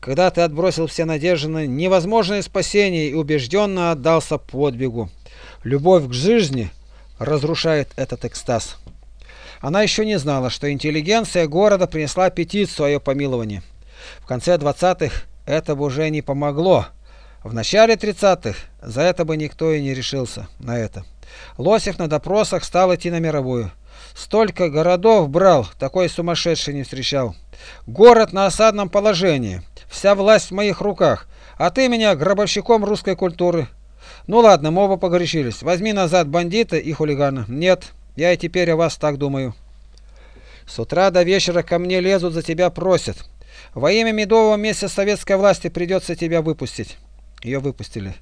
когда ты отбросил все надежды на невозможное спасение и убежденно отдался подвигу. Любовь к жизни разрушает этот экстаз. Она еще не знала, что интеллигенция города принесла петицию о ее помиловании. В конце 20-х это бы уже не помогло. В начале 30-х за это бы никто и не решился на это. Лосев на допросах стал идти на мировую. Столько городов брал, такой сумасшедший не встречал. Город на осадном положении, вся власть в моих руках, а ты меня гробовщиком русской культуры. Ну ладно, мы оба погорячились. Возьми назад бандита и хулигана. Нет, я и теперь о вас так думаю. С утра до вечера ко мне лезут, за тебя просят. Во имя медового месяца советской власти придется тебя выпустить. Ее выпустили.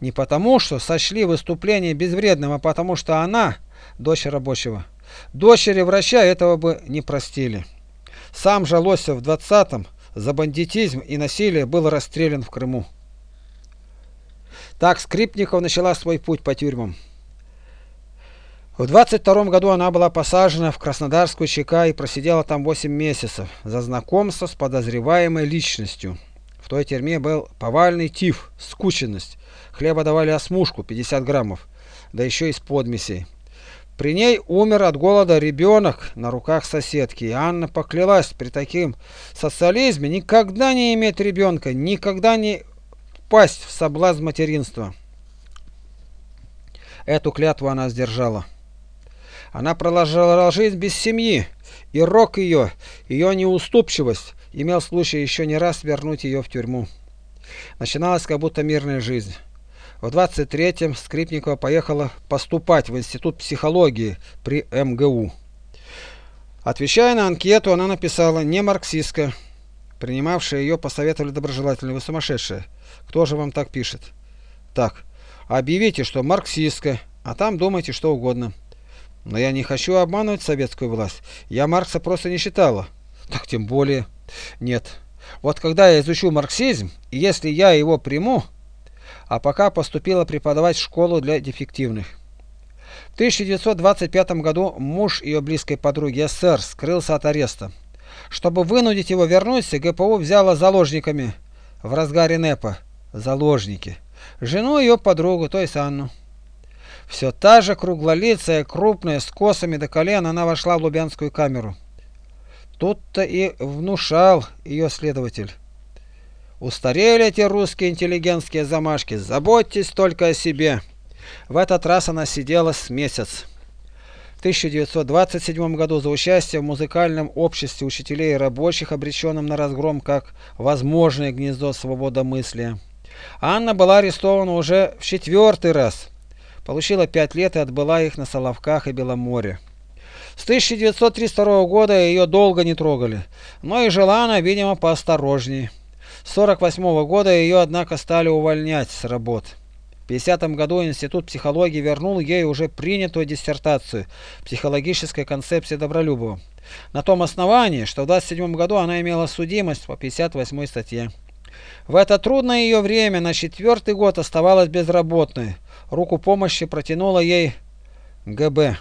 Не потому, что сочли выступление безвредным, а потому, что она, дочь рабочего. Дочери врача этого бы не простили. Сам же Лосев в 20-м за бандитизм и насилие был расстрелян в Крыму. Так Скрипников начала свой путь по тюрьмам. В 22 году она была посажена в Краснодарскую ЧК и просидела там 8 месяцев за знакомство с подозреваемой личностью. В той тюрьме был повальный тиф, скученность. Хлеба давали осмушку 50 граммов, да еще и с подмесей. При ней умер от голода ребенок на руках соседки, и Анна поклялась при таким социализме никогда не иметь ребенка, никогда не пасть в соблазн материнства. Эту клятву она сдержала. Она продолжала жизнь без семьи, и рок ее, ее неуступчивость, имел случай еще не раз вернуть ее в тюрьму. Начиналась как будто мирная жизнь. В 23-м Скрипникова поехала поступать в Институт психологии при МГУ. Отвечая на анкету, она написала «не марксистка». Принимавшие ее посоветовали доброжелательно. Вы сумасшедшая. Кто же вам так пишет? Так, объявите, что марксистка, а там думайте что угодно. Но я не хочу обманывать советскую власть. Я Маркса просто не читала. Так тем более. Нет. Вот когда я изучу марксизм, и если я его приму, а пока поступила преподавать в школу для дефективных. В 1925 году муж ее близкой подруги СССР скрылся от ареста. Чтобы вынудить его вернуться, ГПУ взяла заложниками в разгаре НЭПа. Заложники. Жену ее подругу, то есть Анну. Все та же круглолицая, крупная, с косами до колен, она вошла в Лубянскую камеру. Тут-то и внушал ее следователь. Устарели эти русские интеллигентские замашки, заботьтесь только о себе. В этот раз она сидела с месяц. В 1927 году за участие в музыкальном обществе учителей и рабочих, обреченном на разгром как возможное гнездо свободомыслия, Анна была арестована уже в четвертый раз, получила пять лет и отбыла их на Соловках и Беломоре. С 1932 года ее долго не трогали, но и жила она, видимо, поосторожнее. 1948 -го года ее, однако, стали увольнять с работ. В 1950 году Институт психологии вернул ей уже принятую диссертацию «Психологическая концепция Добролюбова» на том основании, что в 1927 году она имела судимость по 58 статье. В это трудное ее время на четвертый год оставалась безработной. Руку помощи протянула ей ГБ.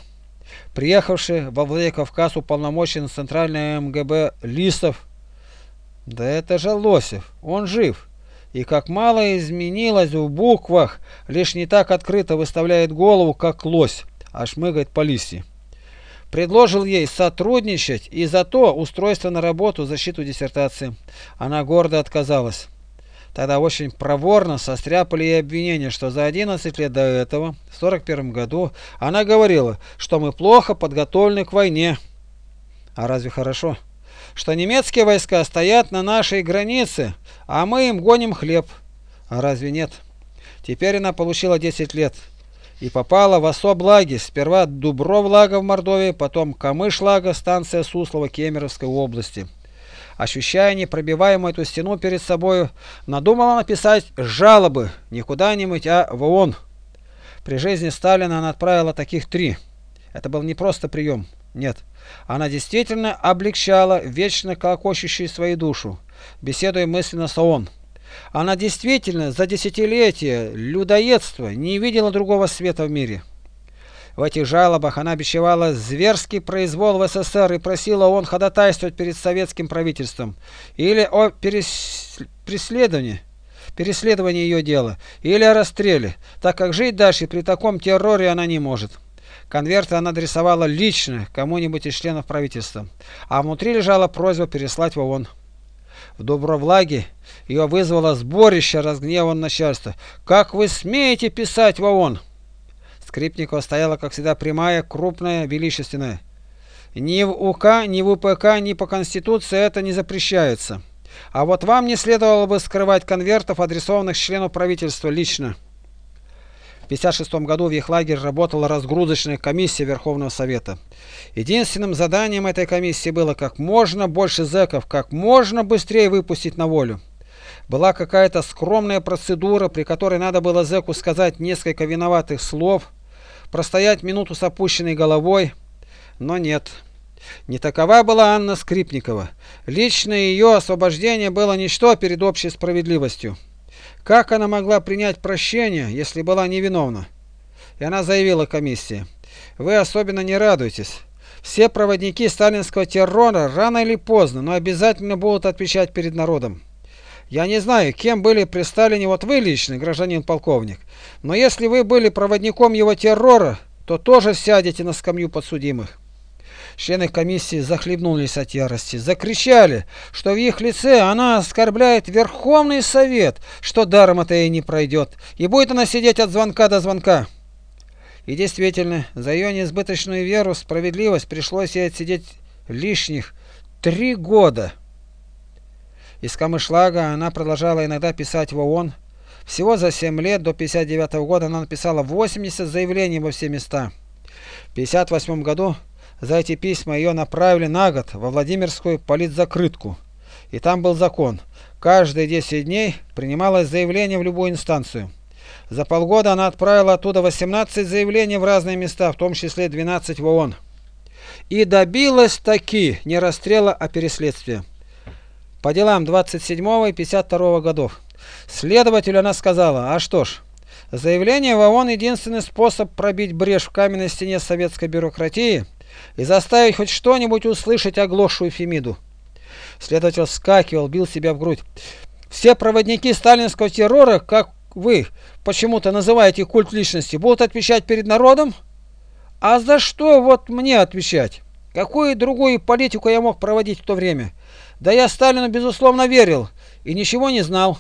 Приехавший во Владикавказ уполномочен Центральной МГБ Лисов да это же Лосев, он жив. И как мало изменилось в буквах, лишь не так открыто выставляет голову, как лось, а шмыгает по листьям предложил ей сотрудничать и за то устройство на работу защиту диссертации. Она гордо отказалась. Тогда очень проворно состряпали ей обвинение, что за 11 лет до этого, в 41 году, она говорила, что мы плохо подготовлены к войне. А разве хорошо? Что немецкие войска стоят на нашей границе, а мы им гоним хлеб. А разве нет? Теперь она получила 10 лет и попала в Особлаги, сперва Дубровлага в Мордовии, потом Камышлага, станция Суслова Кемеровской области. Ощущая непробиваемую эту стену перед собою, надумала написать жалобы не куда-нибудь, а в ООН. При жизни Сталина она отправила таких три. Это был не просто прием, нет. Она действительно облегчала вечно колокочущую свою душу, беседуя мысленно с ООН. Она действительно за десятилетия людоедства не видела другого света в мире. В этих жалобах она обещала зверский произвол в СССР и просила он ходатайствовать перед советским правительством или о перес... преследовании, переследовании ее дела, или о расстреле, так как жить дальше при таком терроре она не может. Конверты она адресовала лично кому-нибудь из членов правительства, а внутри лежала просьба переслать в ООН. В Добровлаге ее вызвало сборище разгневан начальства. «Как вы смеете писать в ООН?» Скрипникова стояла, как всегда, прямая, крупная, величественная. Ни в УК, ни в УПК, ни по Конституции это не запрещается. А вот вам не следовало бы скрывать конвертов, адресованных члену правительства лично. В 1956 году в их лагере работала разгрузочная комиссия Верховного Совета. Единственным заданием этой комиссии было как можно больше зэков, как можно быстрее выпустить на волю. Была какая-то скромная процедура, при которой надо было зэку сказать несколько виноватых слов, простоять минуту с опущенной головой, но нет. Не такова была Анна Скрипникова. Лично ее освобождение было ничто перед общей справедливостью. Как она могла принять прощение, если была невиновна? И она заявила комиссии. Вы особенно не радуйтесь. Все проводники сталинского террора рано или поздно, но обязательно будут отвечать перед народом. Я не знаю, кем были при Сталине вот вы лично, гражданин полковник, но если вы были проводником его террора, то тоже сядете на скамью подсудимых. Члены комиссии захлебнулись от ярости, закричали, что в их лице она оскорбляет Верховный Совет, что даром это ей не пройдет, и будет она сидеть от звонка до звонка. И действительно, за ее неизбыточную веру в справедливость пришлось ей отсидеть лишних три года. Из Камышлага она продолжала иногда писать в ООН. Всего за 7 лет до 59 -го года она написала 80 заявлений во все места. В 58 году за эти письма ее направили на год во Владимирскую политзакрытку. И там был закон. Каждые 10 дней принималось заявление в любую инстанцию. За полгода она отправила оттуда 18 заявлений в разные места, в том числе 12 в ООН. И добилась таки не расстрела, а переследствия. По делам 27 и 52 годов. Следователю она сказала, а что ж, заявление в ООН единственный способ пробить брешь в каменной стене советской бюрократии – и заставить хоть что-нибудь услышать оглохшую Фемиду. Следователь вскакивал, бил себя в грудь. Все проводники сталинского террора, как вы почему-то называете культ личности, будут отвечать перед народом? А за что вот мне отвечать? Какую другую политику я мог проводить в то время? Да я Сталину безусловно верил и ничего не знал.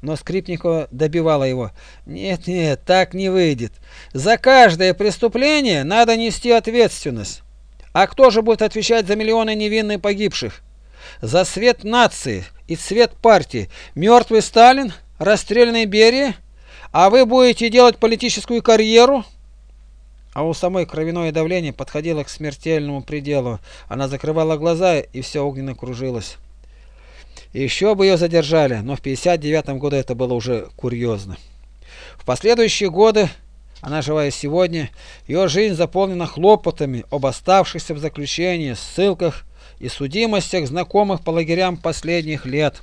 Но Скрипникова добивала его. Нет, нет, так не выйдет. За каждое преступление надо нести ответственность. А кто же будет отвечать за миллионы невинных погибших? За свет нации и цвет партии. Мертвый Сталин? Расстрелянный Берия? А вы будете делать политическую карьеру? А у самой кровяное давление подходило к смертельному пределу. Она закрывала глаза, и все огненно кружилось. Еще бы ее задержали, но в 59 году это было уже курьезно. В последующие годы, она живая сегодня, ее жизнь заполнена хлопотами об оставшихся в заключении, ссылках и судимостях знакомых по лагерям последних лет.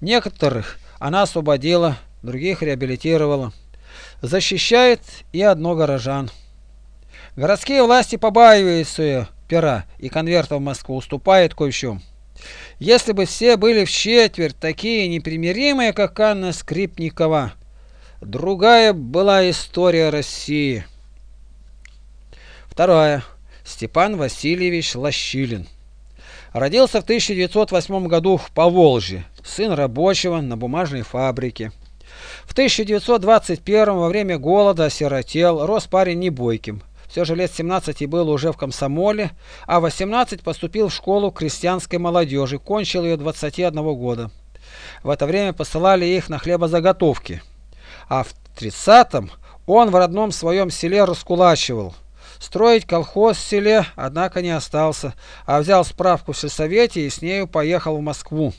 Некоторых она освободила, других реабилитировала. Защищает и одно горожан. Городские власти побаиваются ее пера и конверта в Москву уступает кое в чем. Если бы все были в четверть такие непримиримые, как Анна Скрипникова, другая была история России. Вторая. Степан Васильевич Лощилин. Родился в 1908 году в Поволжье, сын рабочего на бумажной фабрике. В 1921 во время голода осиротел, рос парень небойким. Все же лет 17 был уже в комсомоле, а 18 поступил в школу крестьянской молодежи, кончил ее 21 года. В это время посылали их на хлебозаготовки. А в 30-м он в родном своем селе раскулачивал. Строить колхоз в селе, однако, не остался, а взял справку в сельсовете и с нею поехал в Москву.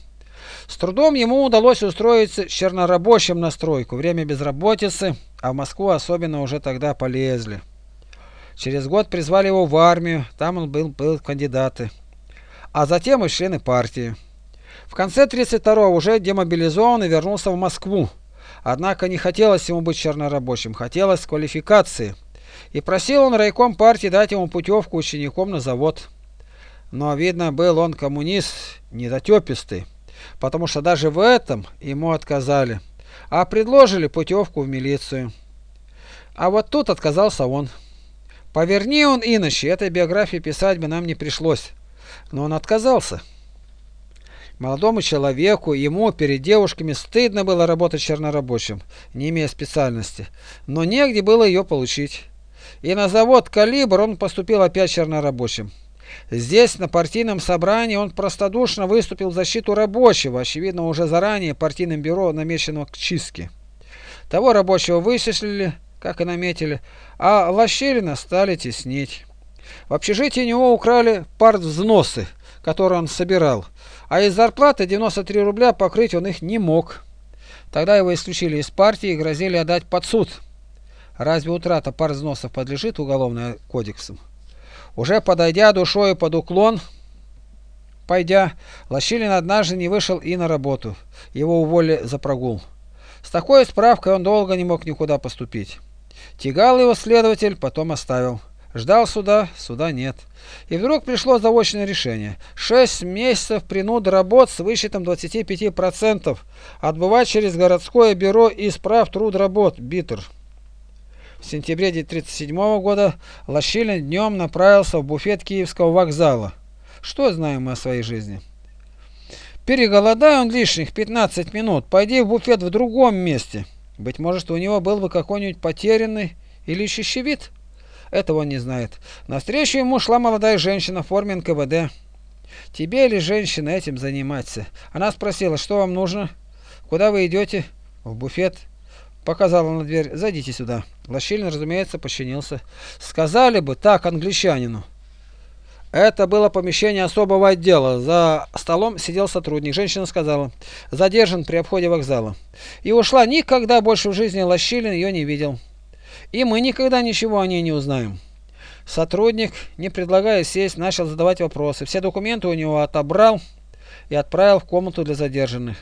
С трудом ему удалось устроиться чернорабочим на стройку. Время безработицы, а в Москву особенно уже тогда полезли. Через год призвали его в армию, там он был, был кандидаты. А затем и члены партии. В конце 32-го уже демобилизован и вернулся в Москву. Однако не хотелось ему быть чернорабочим, хотелось квалификации. И просил он райком партии дать ему путевку учеником на завод. Но, видно, был он коммунист недотепистый потому что даже в этом ему отказали, а предложили путевку в милицию. А вот тут отказался он. Поверни он иначе, этой биографии писать бы нам не пришлось. Но он отказался. Молодому человеку, ему перед девушками стыдно было работать чернорабочим, не имея специальности, но негде было ее получить. И на завод «Калибр» он поступил опять чернорабочим. Здесь, на партийном собрании, он простодушно выступил в защиту рабочего, очевидно, уже заранее партийным бюро намеченного к чистке. Того рабочего вычислили, как и наметили, а Лощерина стали теснить. В общежитии него украли партвзносы, которые он собирал, а из зарплаты 93 рубля покрыть он их не мог. Тогда его исключили из партии и грозили отдать под суд. Разве утрата партвзносов подлежит уголовным кодексам? Уже подойдя душою под уклон, пойдя, Лощилин однажды не вышел и на работу. Его уволили за прогул. С такой справкой он долго не мог никуда поступить. Тягал его следователь, потом оставил. Ждал суда, суда нет. И вдруг пришло заочное решение. Шесть месяцев принуды работ с вычетом 25%. Отбывать через городское бюро и справ труд работ. Битер. В сентябре 1937 года Лощилин днем направился в буфет Киевского вокзала. Что знаем мы о своей жизни? Переголодай он лишних 15 минут, пойди в буфет в другом месте. Быть может, у него был бы какой-нибудь потерянный или ищущий вид? Этого он не знает. Навстречу ему шла молодая женщина в форме НКВД. Тебе ли, женщина, этим заниматься? Она спросила, что вам нужно? Куда вы идете? В буфет. Показала на дверь. Зайдите сюда. Лощилин, разумеется, подчинился. Сказали бы так англичанину. Это было помещение особого отдела. За столом сидел сотрудник. Женщина сказала, задержан при обходе вокзала. И ушла. Никогда больше в жизни Лощилин ее не видел. И мы никогда ничего о ней не узнаем. Сотрудник, не предлагая сесть, начал задавать вопросы. Все документы у него отобрал и отправил в комнату для задержанных.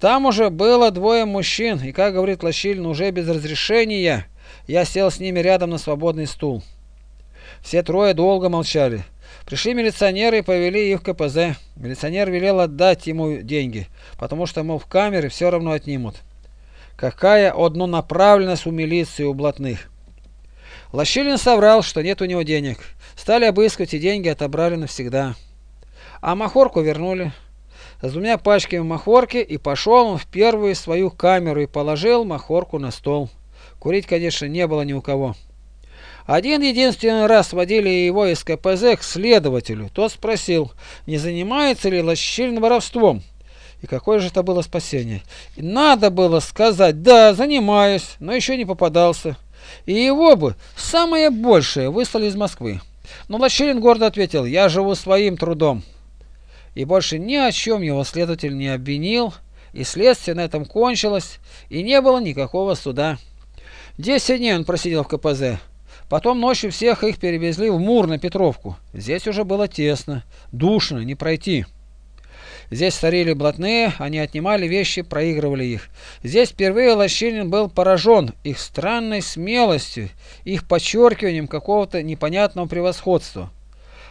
Там уже было двое мужчин, и, как говорит Лощилин, уже без разрешения я сел с ними рядом на свободный стул. Все трое долго молчали. Пришли милиционеры и повели их в КПЗ. Милиционер велел отдать ему деньги, потому что, мол, в камере все равно отнимут. Какая однонаправленность у милиции у блатных. Лощилин соврал, что нет у него денег. Стали обыскивать, и деньги отобрали навсегда. А махорку вернули с двумя пачками махорки и пошел он в первую свою камеру и положил махорку на стол. Курить, конечно, не было ни у кого. Один единственный раз водили его из КПЗ к следователю. Тот спросил, не занимается ли Лощилин воровством. И какое же это было спасение. И надо было сказать, да, занимаюсь, но еще не попадался. И его бы, самое большее, выслали из Москвы. Но Лощилин гордо ответил, я живу своим трудом. И больше ни о чем его следователь не обвинил, и следствие на этом кончилось, и не было никакого суда. Десять дней он просидел в КПЗ. Потом ночью всех их перевезли в Мур на Петровку. Здесь уже было тесно, душно, не пройти. Здесь старили блатные, они отнимали вещи, проигрывали их. Здесь впервые Лощинин был поражен их странной смелостью, их подчеркиванием какого-то непонятного превосходства.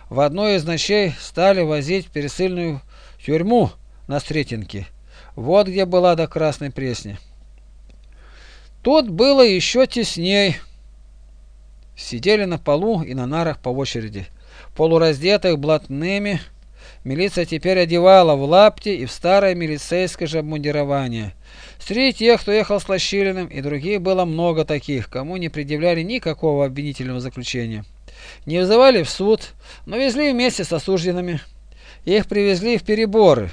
В одной из ночей стали возить в пересыльную тюрьму на Сретенке. Вот где была до Красной Пресни. Тут было еще тесней. Сидели на полу и на нарах по очереди, полураздетых блатными, Милиция теперь одевала в лапти и в старое милицейское же обмундирование. Среди тех, кто ехал с Лощилиным, и других было много таких, кому не предъявляли никакого обвинительного заключения. Не вызывали в суд, но везли вместе с осужденными. Их привезли в переборы.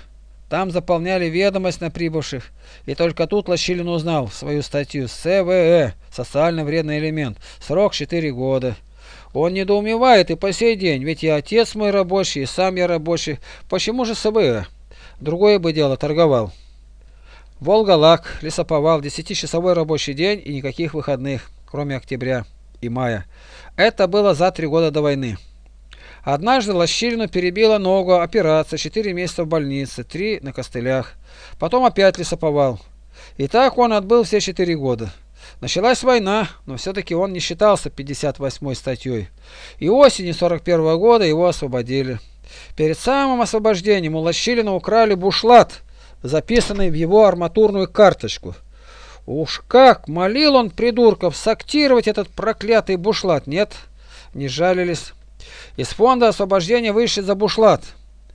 Там заполняли ведомость на прибывших. И только тут Лощилин узнал свою статью СВЭ «Социально вредный элемент». Срок 4 года. Он недоумевает и по сей день, ведь и отец мой рабочий, и сам я рабочий. Почему же СБ? Другое бы дело, торговал. Волга-Лак, лесоповал, десятичасовой рабочий день и никаких выходных, кроме октября и мая. Это было за три года до войны. Однажды Лощилину перебила ногу, операция, четыре месяца в больнице, три на костылях. Потом опять лесоповал. И так он отбыл все четыре года. Началась война, но все-таки он не считался 58 статьей. И осенью 41 -го года его освободили. Перед самым освобождением у Лощилина украли бушлат, записанный в его арматурную карточку. Уж как молил он придурков сактировать этот проклятый бушлат. Нет, не жалились. Из фонда освобождения вышли за бушлат.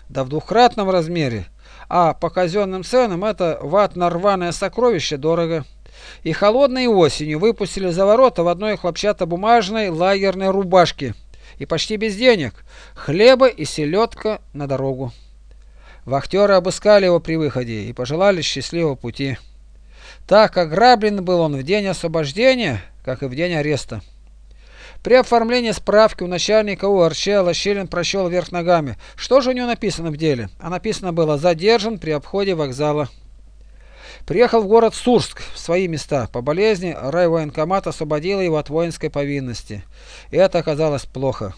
Да в двухкратном размере. А по казенным ценам это ватно-рваное сокровище дорого и холодной осенью выпустили за ворота в одной хлопчатобумажной лагерной рубашке и почти без денег, хлеба и селедка на дорогу. Вахтеры обыскали его при выходе и пожелали счастливого пути. Так ограблен был он в день освобождения, как и в день ареста. При оформлении справки у начальника УРЧ Лощелин прощел вверх ногами. Что же у него написано в деле? А написано было «Задержан при обходе вокзала». Приехал в город Сурск в свои места. По болезни райвоенкомат освободил его от воинской повинности. И это оказалось плохо.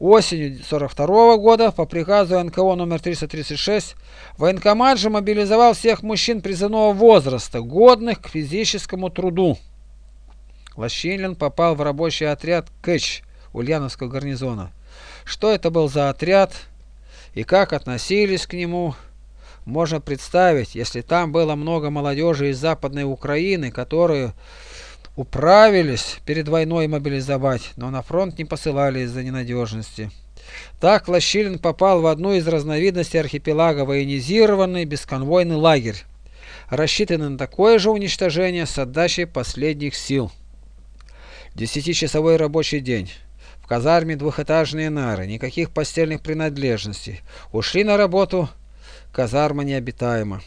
Осенью 42 -го года по приказу НКО номер 336 военкомат же мобилизовал всех мужчин призывного возраста, годных к физическому труду. Лощинин попал в рабочий отряд КЭЧ Ульяновского гарнизона. Что это был за отряд и как относились к нему – можно представить, если там было много молодежи из Западной Украины, которые управились перед войной мобилизовать, но на фронт не посылали из-за ненадежности. Так Лощилин попал в одну из разновидностей архипелага военизированный бесконвойный лагерь, рассчитанный на такое же уничтожение с отдачей последних сил. Десятичасовой рабочий день. В казарме двухэтажные нары, никаких постельных принадлежностей. Ушли на работу казарма необитаема.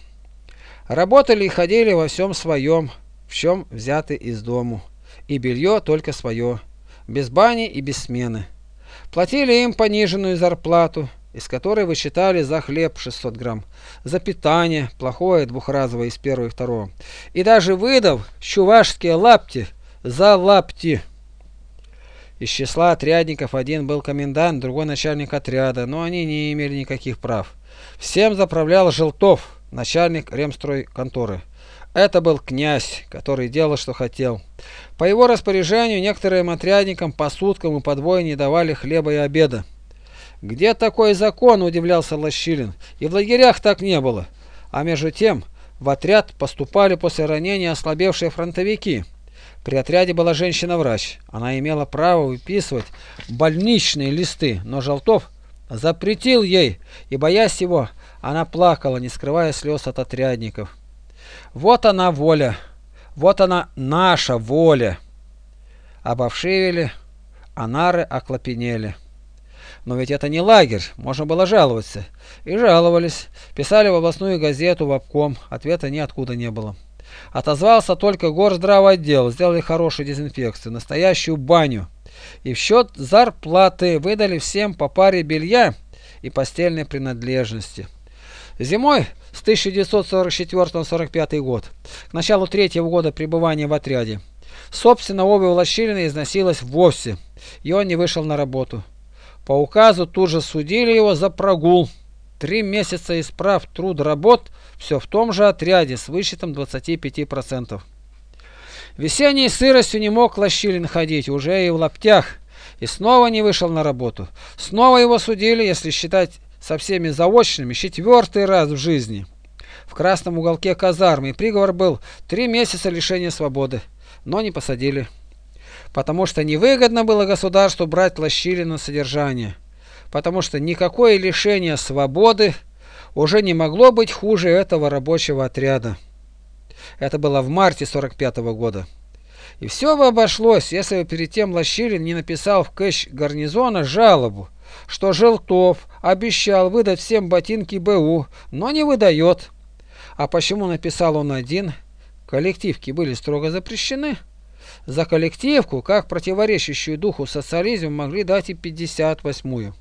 Работали и ходили во всем своем, в чем взяты из дому. И белье только свое, без бани и без смены. Платили им пониженную зарплату, из которой высчитали за хлеб 600 грамм, за питание, плохое двухразовое из первого и второго, и даже выдав чувашские лапти за лапти. Из числа отрядников один был комендант, другой начальник отряда, но они не имели никаких прав. Всем заправлял Желтов, начальник ремстрой конторы. Это был князь, который делал, что хотел. По его распоряжению некоторым отрядникам по суткам и по двое не давали хлеба и обеда. «Где такой закон?» – удивлялся Лощилин. «И в лагерях так не было. А между тем в отряд поступали после ранения ослабевшие фронтовики». При отряде была женщина-врач. Она имела право выписывать больничные листы, но Желтов запретил ей, и, боясь его, она плакала, не скрывая слез от отрядников. Вот она воля, вот она наша воля. Обовшивели, а нары оклопенели. Но ведь это не лагерь, можно было жаловаться. И жаловались. Писали в областную газету, в обком. Ответа ниоткуда не было. Отозвался только горздравоотдел. Сделали хорошую дезинфекцию, настоящую баню и в счет зарплаты выдали всем по паре белья и постельной принадлежности. Зимой с 1944-45 год, к началу третьего года пребывания в отряде, собственно обувь Лощилина износилась вовсе, и он не вышел на работу. По указу тут же судили его за прогул. Три месяца исправ труд работ, все в том же отряде с вычетом 25%. Весенней сыростью не мог Лощилин ходить, уже и в лаптях, и снова не вышел на работу. Снова его судили, если считать со всеми заочными, четвертый раз в жизни. В красном уголке казармы, и приговор был три месяца лишения свободы, но не посадили. Потому что невыгодно было государству брать Лощилина на содержание. Потому что никакое лишение свободы уже не могло быть хуже этого рабочего отряда. Это было в марте 45 -го года. И все бы обошлось, если бы перед тем Лощилин не написал в кэш гарнизона жалобу, что Желтов обещал выдать всем ботинки БУ, но не выдает. А почему написал он один? Коллективки были строго запрещены. За коллективку, как противоречащую духу социализму, могли дать и 58-ю.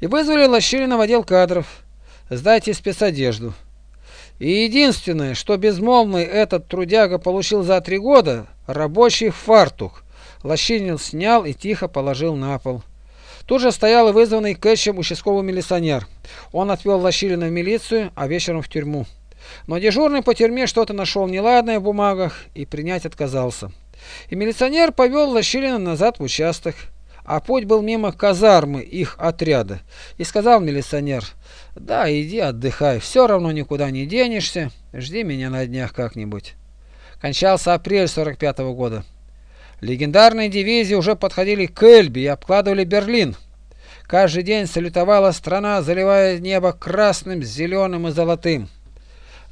И вызвали Лощилина в отдел кадров. Сдайте спецодежду. И единственное, что безмолвный этот трудяга получил за три года – рабочий фартук. Лощинин снял и тихо положил на пол. Тут же стоял и вызванный Кэтчем участковый милиционер. Он отвел Лощилина в милицию, а вечером в тюрьму. Но дежурный по тюрьме что-то нашел неладное в бумагах и принять отказался. И милиционер повел Лощилина назад в участок а путь был мимо казармы их отряда. И сказал милиционер, да, иди отдыхай, все равно никуда не денешься, жди меня на днях как-нибудь. Кончался апрель 45 -го года. Легендарные дивизии уже подходили к Эльбе и обкладывали Берлин. Каждый день салютовала страна, заливая небо красным, зеленым и золотым.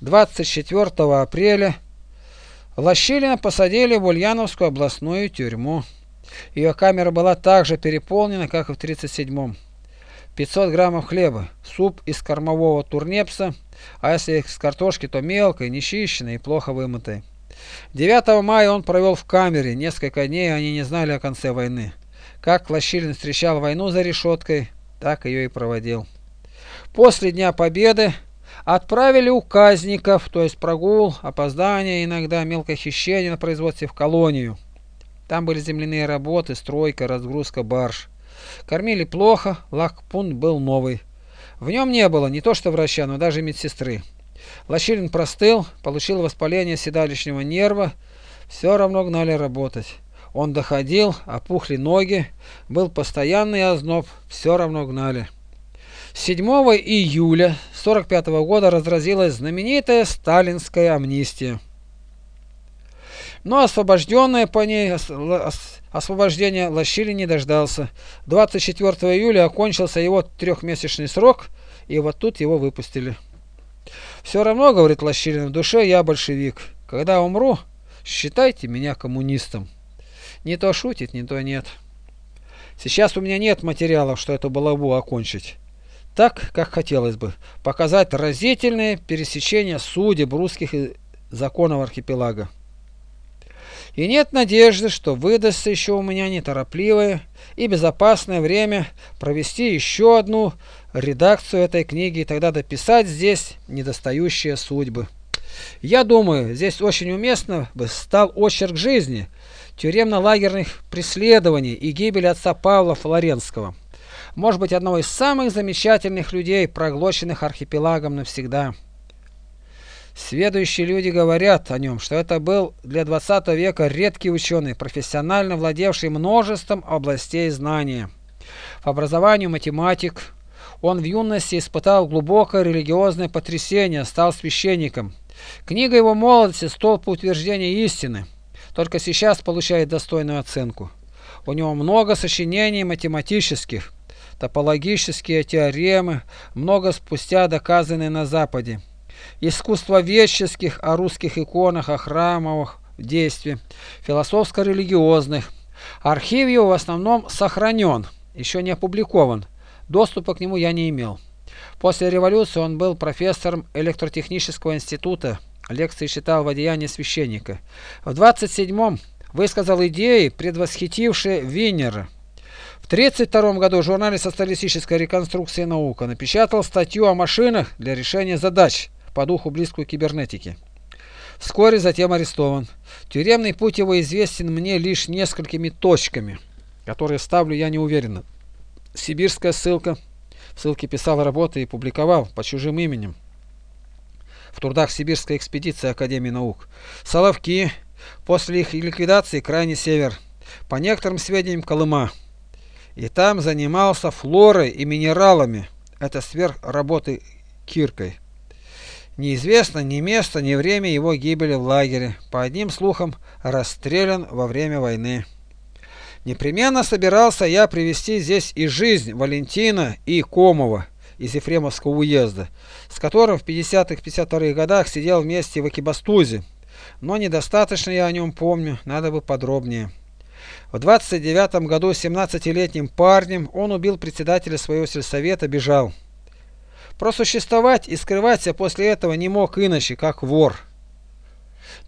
24 апреля Лощилина посадили в Ульяновскую областную тюрьму. Ее камера была так же переполнена, как и в 37-м. 500 граммов хлеба, суп из кормового турнепса, а если из картошки, то мелкой, нечищенной и плохо вымытой. 9 мая он провел в камере, несколько дней они не знали о конце войны. Как Лощилин встречал войну за решеткой, так ее и проводил. После Дня Победы отправили указников, то есть прогул, опоздание, иногда мелкое хищение на производстве в колонию. Там были земляные работы, стройка, разгрузка барж. Кормили плохо, лагпунт был новый. В нем не было не то что врача, но даже медсестры. Лощилин простыл, получил воспаление седалищного нерва, все равно гнали работать. Он доходил, опухли ноги, был постоянный озноб, все равно гнали. 7 июля 45 года разразилась знаменитая сталинская амнистия. Но освобожденное по ней освобождение Лощили не дождался. 24 июля окончился его трехмесячный срок, и вот тут его выпустили. Все равно, говорит Лощилин, в душе я большевик. Когда умру, считайте меня коммунистом. Не то шутит, не то нет. Сейчас у меня нет материалов, что эту балабу окончить. Так, как хотелось бы, показать разительное пересечение судеб русских законов архипелага. И нет надежды, что выдастся еще у меня неторопливое и безопасное время провести еще одну редакцию этой книги и тогда дописать здесь недостающие судьбы. Я думаю, здесь очень уместно бы стал очерк жизни, тюремно-лагерных преследований и гибели отца Павла Флоренского. Может быть, одного из самых замечательных людей, проглоченных архипелагом навсегда. Сведущие люди говорят о нем, что это был для 20 века редкий ученый, профессионально владевший множеством областей знания. В образовании математик, он в юности испытал глубокое религиозное потрясение, стал священником. Книга его молодости «Столб утверждения истины» только сейчас получает достойную оценку. У него много сочинений математических, топологические теоремы, много спустя доказанные на Западе искусствоведческих, о русских иконах, о храмовых действиях, философско-религиозных. Архив его в основном сохранен, еще не опубликован. Доступа к нему я не имел. После революции он был профессором электротехнического института, лекции читал в одеянии священника. В 27-м высказал идеи, предвосхитившие Виннера. В 1932 году в журнале «Социалистическая реконструкция наука» напечатал статью о машинах для решения задач по духу близкую кибернетике. Вскоре затем арестован. Тюремный путь его известен мне лишь несколькими точками, которые ставлю я неуверенно. Сибирская ссылка. В ссылке писал работы и публиковал под чужим именем. В трудах Сибирской экспедиции Академии наук. Соловки. После их ликвидации крайний север. По некоторым сведениям Колыма. И там занимался флорой и минералами. Это сверх работы Киркой. Неизвестно ни место, ни время его гибели в лагере. По одним слухам, расстрелян во время войны. Непременно собирался я привести здесь и жизнь Валентина и Комова из Ефремовского уезда, с которым в 50-52 годах сидел вместе в Экибастузе. Но недостаточно я о нем помню, надо бы подробнее. В 29 году 17-летним парнем он убил председателя своего сельсовета, бежал. Просуществовать и скрываться после этого не мог иначе, как вор.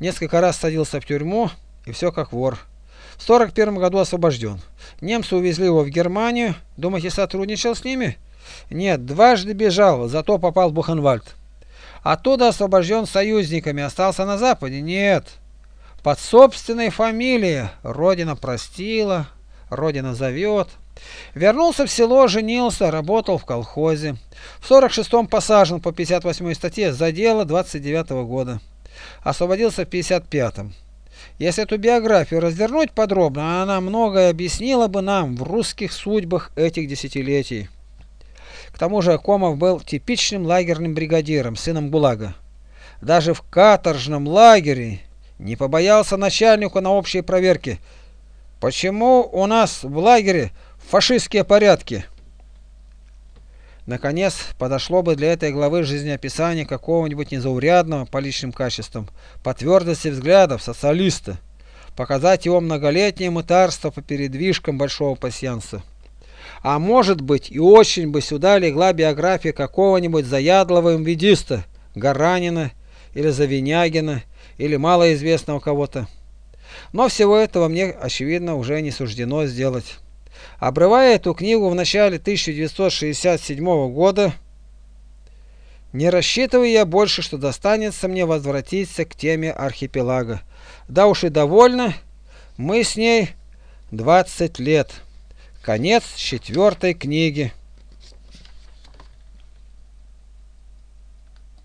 Несколько раз садился в тюрьму, и все как вор. В 41 году освобожден. Немцы увезли его в Германию. Думаете, сотрудничал с ними? Нет, дважды бежал, зато попал в Бухенвальд. Оттуда освобожден союзниками, остался на Западе? Нет. Под собственной фамилией. Родина простила, Родина зовет. Вернулся в село, женился, работал в колхозе. В 46-м посажен по 58 статье за дело 29 -го года. Освободился в 55-м. Если эту биографию развернуть подробно, она многое объяснила бы нам в русских судьбах этих десятилетий. К тому же Акомов был типичным лагерным бригадиром, сыном ГУЛАГа. Даже в каторжном лагере не побоялся начальнику на общей проверке. Почему у нас в лагере фашистские порядки. Наконец, подошло бы для этой главы жизнеописание какого-нибудь незаурядного по личным качествам, по твердости взглядов социалиста, показать его многолетнее мытарство по передвижкам большого пасьянса. А может быть и очень бы сюда легла биография какого-нибудь заядлого имведиста, Гаранина или Завинягина или малоизвестного кого-то. Но всего этого мне, очевидно, уже не суждено сделать. Обрывая эту книгу в начале 1967 года, не рассчитываю я больше, что достанется мне возвратиться к теме архипелага. Да уж и довольно, мы с ней 20 лет. Конец четвертой книги.